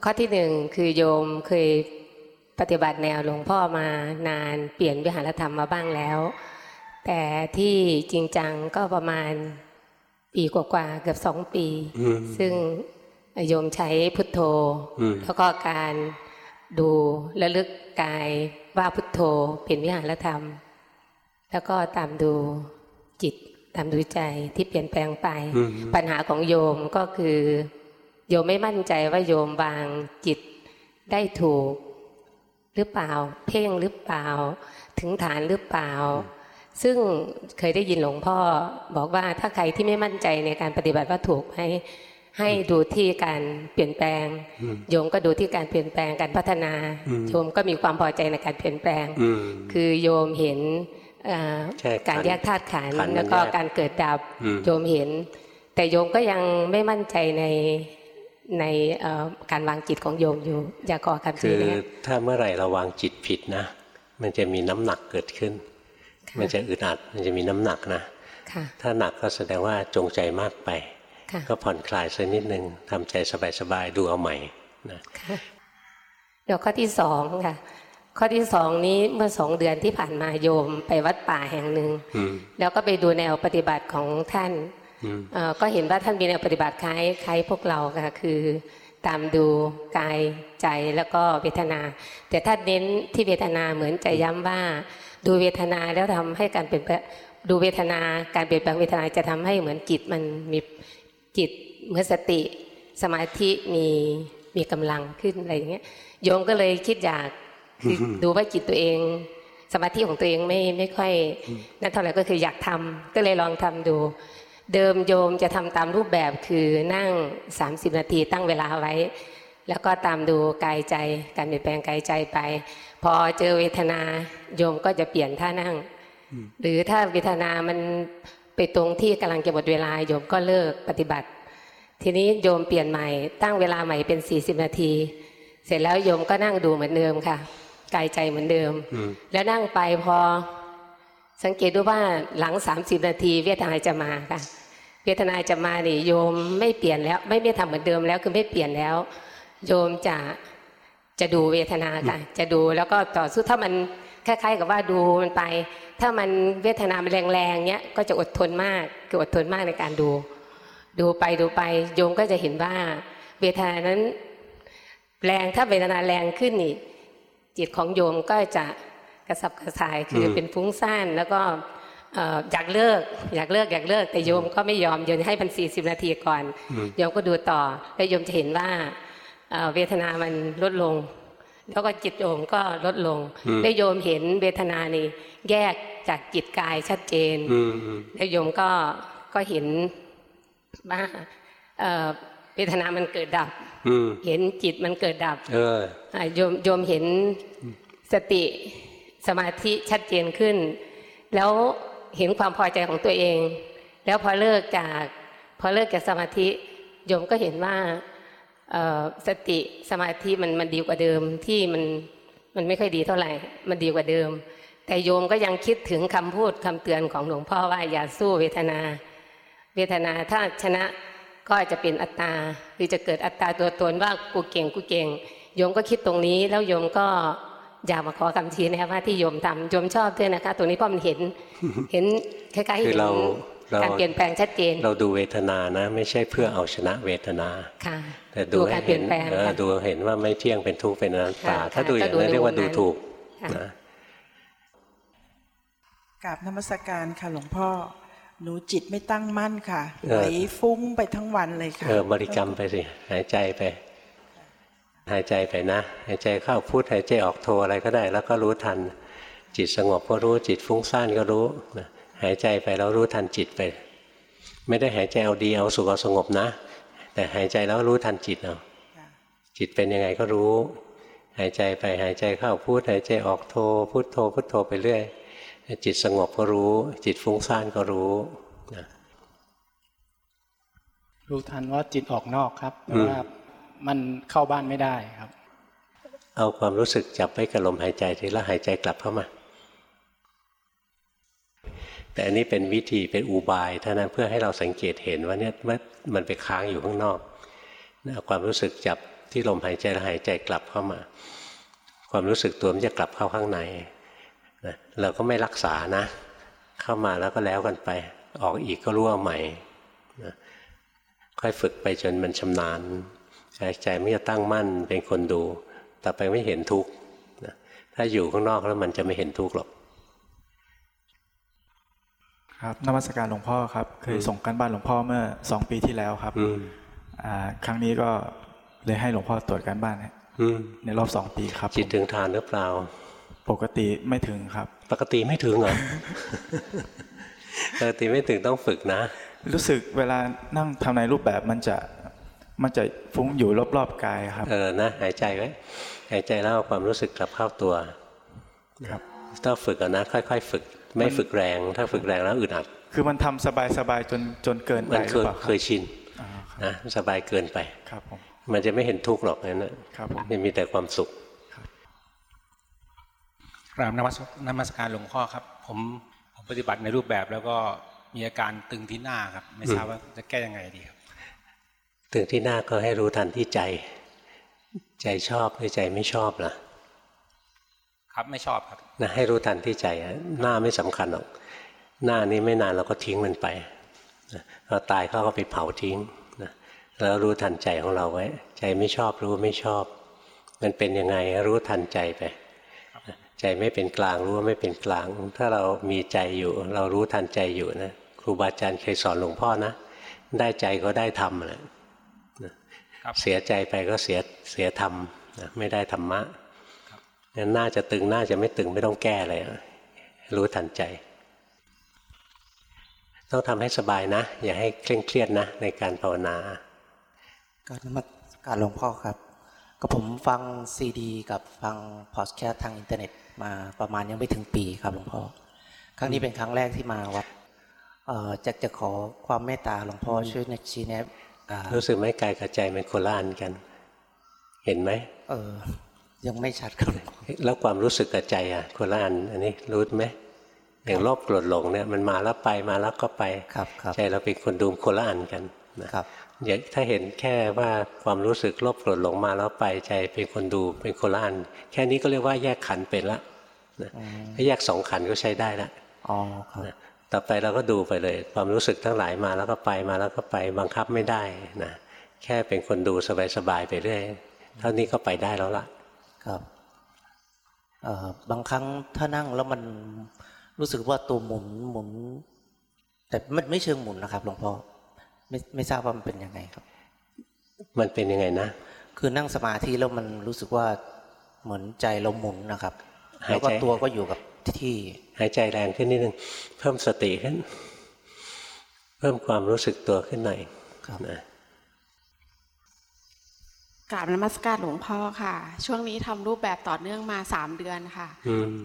ข้อที่หนึ่งคือโยมเคยปฏิบัติแนวหลวงพ่อมานานเปลี่ยนวิหารธรรมมาบ้างแล้ว แต่ที่จริงจังก็ประมาณปีกว่าๆเกือบสองปี ซึ่งโยมใช้พุทโธ แล้วก็การดูระลึกกายว่าพุทโธเป็นวิหารธรรม แล้วก็ตามดูจิตตามดูใจที่เปลี่ยนแปลงไป ปัญหาของโยมก็คือ โยมไม่มั่นใจว่าโยมบางจิตได้ถูก หรือเปล่า เพ่งหรือเปล่า ถึงฐานหรือเปล่า ซึ่งเคยได้ยินหลวงพ่อบอกว่าถ้าใครที่ไม่มั่นใจในการปฏิบัติว่าถูกให้ให้ดูที่การเปลี่ยนแปลง โยมก็ดูที่การเปลี่ยนแปลงการพัฒนา โยมก็มีความพอใจในการเปลี่ยนแปลง คือโยมเห็นการแยกธาตุขันแล้วก็การเกิดดับโยมเห็น แต่โยมก็ยังไม่มั่นใจในในการวางจิตของโยมอยู่อยากขอคำชี้แนะคือถ้าเมื่อไหร่เราวางจิตผิดนะ มันจะมีน้ำหนักเกิดขึ้น มันจะอึดอัดมันจะมีน้ำหนักนะถ้าหนักก็แสดงว่าจงใจมากไป ก็ผ่อนคลายสักนิดนึงทำใจสบายๆดูเอาใหม่นะเดี๋ยวข้อที่สองค่ะ ข้อที่สองนี้เมื่อสองเดือนที่ผ่านมาโยมไปวัดป่าแห่งหนึ่งแล้วก็ไปดูแนวปฏิบัติของท่านก็เห็นว่าท่านมีแนวปฏิบัติคล้ายคล้ายพวกเราค่ะคือ ตามดูกายใจแล้วก็เวทนา แต่ถ้าเน้นที่เวทนาเหมือนจะย้ำว่า ดูเวทนาแล้วทำให้การเปลี่ยนแปลงดูเวทนาการเปลี่ยนแปลงเวทนาจะทำให้เหมือนจิตมันมีจิตเมื่อสติ สมาธิมีมีกำลังขึ้นอะไรอย่างเงี้ยโยมก็เลยคิดอยากคือดูว่าจิตตัวเอง สมาธิของตัวเองไม่ไม่ค่อยนั่นเท่าไหร่ก็คืออยากทำก็เลยลองทำดู เดิมโยมจะทำตามรูปแบบคือนั่ง 30 นาทีตั้งเวลาไว้ แล้วก็ตามดูกายใจ การเปลี่ยนแปลงกายใจไป พอเจอเวทนาโยมก็จะเปลี่ยนท่านั่ง หรือถ้าเวทนามันไปตรงที่กำลังจะหมดเวลาโยมก็เลิกปฏิบัติ ทีนี้โยมเปลี่ยนใหม่ ตั้งเวลาใหม่เป็น 40 นาที เสร็จแล้วโยมก็นั่งดูเหมือนเดิมค่ะกายใจเหมือนเดิม แล้วนั่งไปพอสังเกตดูว่าหลัง 30 นาทีเวทนาจะมาค่ะ เวทนาจะมานี่โยมไม่เปลี่ยนแล้ว ไม่ไม่ทำเหมือนเดิมแล้วคือไม่เปลี่ยนแล้ว โยมจะจะดูเวทนาค่ะจะดูแล้วก็ต่อสู้ถ้ามันคล้ายๆกับว่าดูมันไป ถ้ามันเวทนามันแรงๆเนี้ยก็จะอดทนมากคืออดทนมากในการดู ดูไปดูไป โยมก็จะเห็นว่า เวทนานั้น แรงถ้าเวทนาแรงขึ้นนี่จิตของโยมก็จะกระสับกระส่ายคือเป็นฟุ้งซ่านแล้วก็ อยากเลิก อยากเลิกอยากเลิกแต่โยมก็ไม่ยอมโยมให้มันสี่สิบนาทีก่อนโยมก็ดูต่อแล้วโยมจะเห็นว่าเวทนามันลดลง แล้วก็จิตโยมก็ลดลงแล้วโยมเห็นเวทนานี่แยกจากจิตกายชัดเจนแล้วโยมก็ก็เห็นว่าเวทนามันเกิดดับเห็นจิตมันเกิดดับโยมโยมเห็นสติสมาธิชัดเจนขึ้น แล้ว เห็นความพอใจของตัวเอง แล้วพอเลิกจากพอเลิกจากสมาธิโยมก็เห็นว่าสติสมาธิมันมันดีกว่าเดิมที่มันมันไม่ค่อยดีเท่าไหร่ มันดีกว่าเดิม แต่โยมก็ยังคิดถึงคำพูดคำเตือนของหลวงพ่อว่าอย่าสู้เวทนา เวทนาถ้าชนะก็จะเป็นอัตตาหรือจะเกิดอัตตาตัวตนว่ากูเก่งกูเก่งโยมก็คิดตรงนี้แล้วโยมก็ อยากมาขอคำชี้นะว่าที่โยมทำโยมชอบด้วยนะคะตรงนี้เพราะมันเห็นเห็นคล้ายๆเห็นการเปลี่ยนแปลงชัดเจน เราดูเวทนานะ ไม่ใช่เพื่อเอาชนะเวทนาค่ะแต่ดูการเปลี่ยนแปลงดูเห็นว่าไม่เที่ยงเป็นทุกข์เป็นอนัตตา ถ้าดูอย่างนั้นเรียกว่าดูถูกนะกราบนมัสการค่ะหลวงพ่อหนูจิตไม่ตั้งมั่นค่ะไหลฟุ้งไปทั้งวันเลยค่ะเออบริกรรมไปสิหายใจไป หายใจไปนะหายใจเข้าพูดหายใจออกโทอะไรก็ได้ แล้วก็รู้ทัน จิตสงบก็รู้จิตฟุ้งซ่านก็รู้หายใจไปแล้วรู้ทันจิตไป ไม่ได้หายใจเอาดีเอาสุขเอาสงบนะ แต่หายใจแล้วรู้ทันจิตเอาจิตเป็นยังไงก็รู้ หายใจไปหายใจเข้าพูดหายใจออกโทพุทโทพุทโทไปเรื่อยจิตสงบก็รู้ จิตฟุ้งซ่านก็รู้นะรู้ทันว่าจิตออกนอกครับแต่ว่า มันเข้าบ้านไม่ได้ครับ เอาความรู้สึกจับไว้กับลมหายใจทีละหายใจกลับเข้ามา แต่อันนี้เป็นวิธีเป็นอุบายเท่านั้นเพื่อให้เราสังเกตเห็นว่าเนี่ยมันไปค้างอยู่ข้างนอกเอาความรู้สึกจับที่ลมหายใจแล้วหายใจกลับเข้ามา ความรู้สึกตัวมันจะกลับเข้าข้างในนะเราก็ไม่รักษานะ เข้ามาแล้วก็แล้วกันไป ออกอีกก็รู้ว่าใหม่นะค่อยฝึกไปจนมันชำนาญ ใจไม่จะตั้งมั่นเป็นคนดู ต่อไปไม่เห็นทุกข์นะถ้าอยู่ข้างนอกแล้วมันจะไม่เห็นทุกข์หรอกครับนมัสการหลวงพ่อครับเคยส่งกันบ้านหลวงพ่อเมื่อสองปีที่แล้วครับครั้งนี้ก็เลยให้หลวงพ่อตรวจการบ้านในรอบสองปีครับ จิตถึงทานหรือเปล่า ปกติไม่ถึงครับ ปกติไม่ถึงเหรอปกติไม่ถึงต้องฝึกนะ รู้สึกเวลานั่งทำในรูปแบบมันจะ มันจะฟุ้งอยู่รอบๆกายครับเออนะหายใจไว้หายใจแล้วความรู้สึกกลับเข้าตัวครับต้องฝึกนะค่อย ๆ ฝึก ไม่ฝึกแรง ถ้าฝึกแรงแล้วอึดอัด คือมันทำสบายๆจนจนเกินไปมันเคยเคยชินนะสบายเกินไปครับผมมันจะไม่เห็นทุกข์หรอกนั่นนะมันมีแต่ความสุขกราบนมัสนมัสการหลวงพ่อครับ ผมผมปฏิบัติในรูปแบบแล้วก็มีอาการตึงที่หน้าครับ ไม่ทราบว่าจะแก้ยังไงดีครับ ตึงที่หน้าก็ให้รู้ทันที่ใจ ใจชอบหรือใจไม่ชอบล่ะ ครับไม่ชอบครับนะให้รู้ทันที่ใจหน้าไม่สำคัญหรอกหน้านี้ไม่นานเราก็ทิ้งมันไปเราตายเขาก็ไปเผาทิ้งนะแล้วรู้ทันใจของเราไว้ ใจไม่ชอบรู้ไม่ชอบ มันเป็นยังไงรู้ทันใจไปใจไม่เป็นกลางรู้ว่าไม่เป็นกลาง ถ้าเรามีใจอยู่ เรารู้ทันใจอยู่นะครูบาอาจารย์เคยสอนหลวงพ่อนะ ได้ใจก็ได้ธรรมแหละ เสียใจไปก็เสียเสียธรรมนะไม่ได้ธรรมะงั้นน่าจะตึงน่าจะไม่ตึงไม่ต้องแก้เลยรู้ทันใจ ต้องทำให้สบายนะ อย่าให้เคร่งเครียดนะ ในการภาวนาการนมัสการหลวงพ่อครับ ก็ผมฟังซีดี กับฟังพอดแคสต์ทางอินเทอร์เน็ตมาประมาณยังไม่ถึงปีครับหลวงพ่อครั้งนี้เป็นครั้งแรกที่มาวัดจะจะขอความเมตตาหลวงพ่อช่วยในชี้แนะ รู้สึกไหมกายกับใจมันโคละอันกัน เห็นไหมเออ ยังไม่ชัดครับแล้วความรู้สึกกับใจอะโคละอันอันนี้รู้ไหมอย่างโลภโกรธหลงเนี่ยมันมาแล้วไปมาแล้วก็ไปครับใจเราเป็นคนดูโคละอันกันนะครับอย่าถ้าเห็นแค่ว่าความรู้สึกลบโกรธหลงมาแล้วไปใจเป็นคนดูเป็นคนละอัน แค่นี้ก็เรียกว่าแยกขันเป็นละถ้าแยกสองขันก็ใช้ได้ละอ๋อครับ ต่อไปเราก็ดูไปเลย ความรู้สึกทั้งหลายมาแล้วก็ไปมาแล้วก็ไปบังคับไม่ได้นะแค่เป็นคนดูสบายๆไปเรื่อยเท่านี้ก็ไปได้แล้วล่ะ ครับบางครั้งถ้านั่งแล้วมันรู้สึกว่าตัวหมุนหมุน แต่มันไม่เชิงหมุนนะครับหลวงพ่อไม่ไม่ทราบว่ามันเป็นยังไงครับ มันเป็นยังไงนะ คือนั่งสมาธิแล้วมันรู้สึกว่าเหมือนใจเราหมุนนะครับ แล้วก็ตัวก็อยู่กับที่หายใจแรงขึ้นนิดนึงเพิ่มสติขึ้น เพิ่มความรู้สึกตัวขึ้นหน่อยนะกราบนมัสการหลวงพ่อค่ะ ช่วงนี้ทำรูปแบบต่อเนื่องมาสามเดือนค่ะ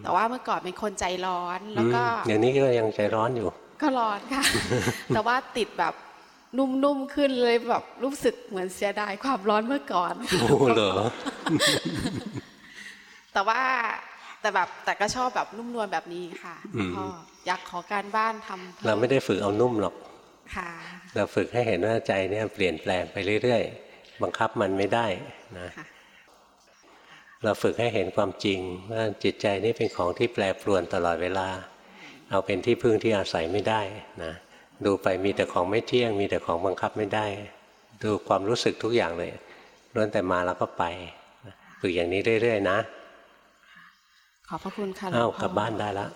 แต่ว่าเมื่อก่อนเป็นคนใจร้อน แล้วก็อย่างนี้ก็ยังใจร้อนอยู่ ก็ร้อนค่ะ แต่ว่าติดแบบนุ่มๆขึ้นเลยแบบรู้สึกเหมือนเสียดายความร้อนเมื่อก่อนโอ้เหรอแต่ว่า แต่แบบแต่ก็ชอบแบบนุ่มนวลแบบนี้ค่ะพ่ออยากขอการบ้านทำเราไม่ได้ฝึกเอานุ่มหรอกค่ะเราฝึกให้เห็นว่าใจเนี่ยเปลี่ยนแปลงไปเรื่อยๆ บังคับมันไม่ได้นะเราฝึกให้เห็นความจริงว่าจิตใจนี่เป็นของที่แปรปรวนตลอดเวลา เอาเป็นที่พึ่งที่อาศัยไม่ได้นะดูไปมีแต่ของไม่เที่ยง มีแต่ของบังคับไม่ได้ ดูความรู้สึกทุกอย่างเลยล้วนแต่มาแล้วก็ไปฝึกอย่างนี้เรื่อยๆนะ ขอบพระคุณค่ะอ้าวกลับบ้านได้แล้ว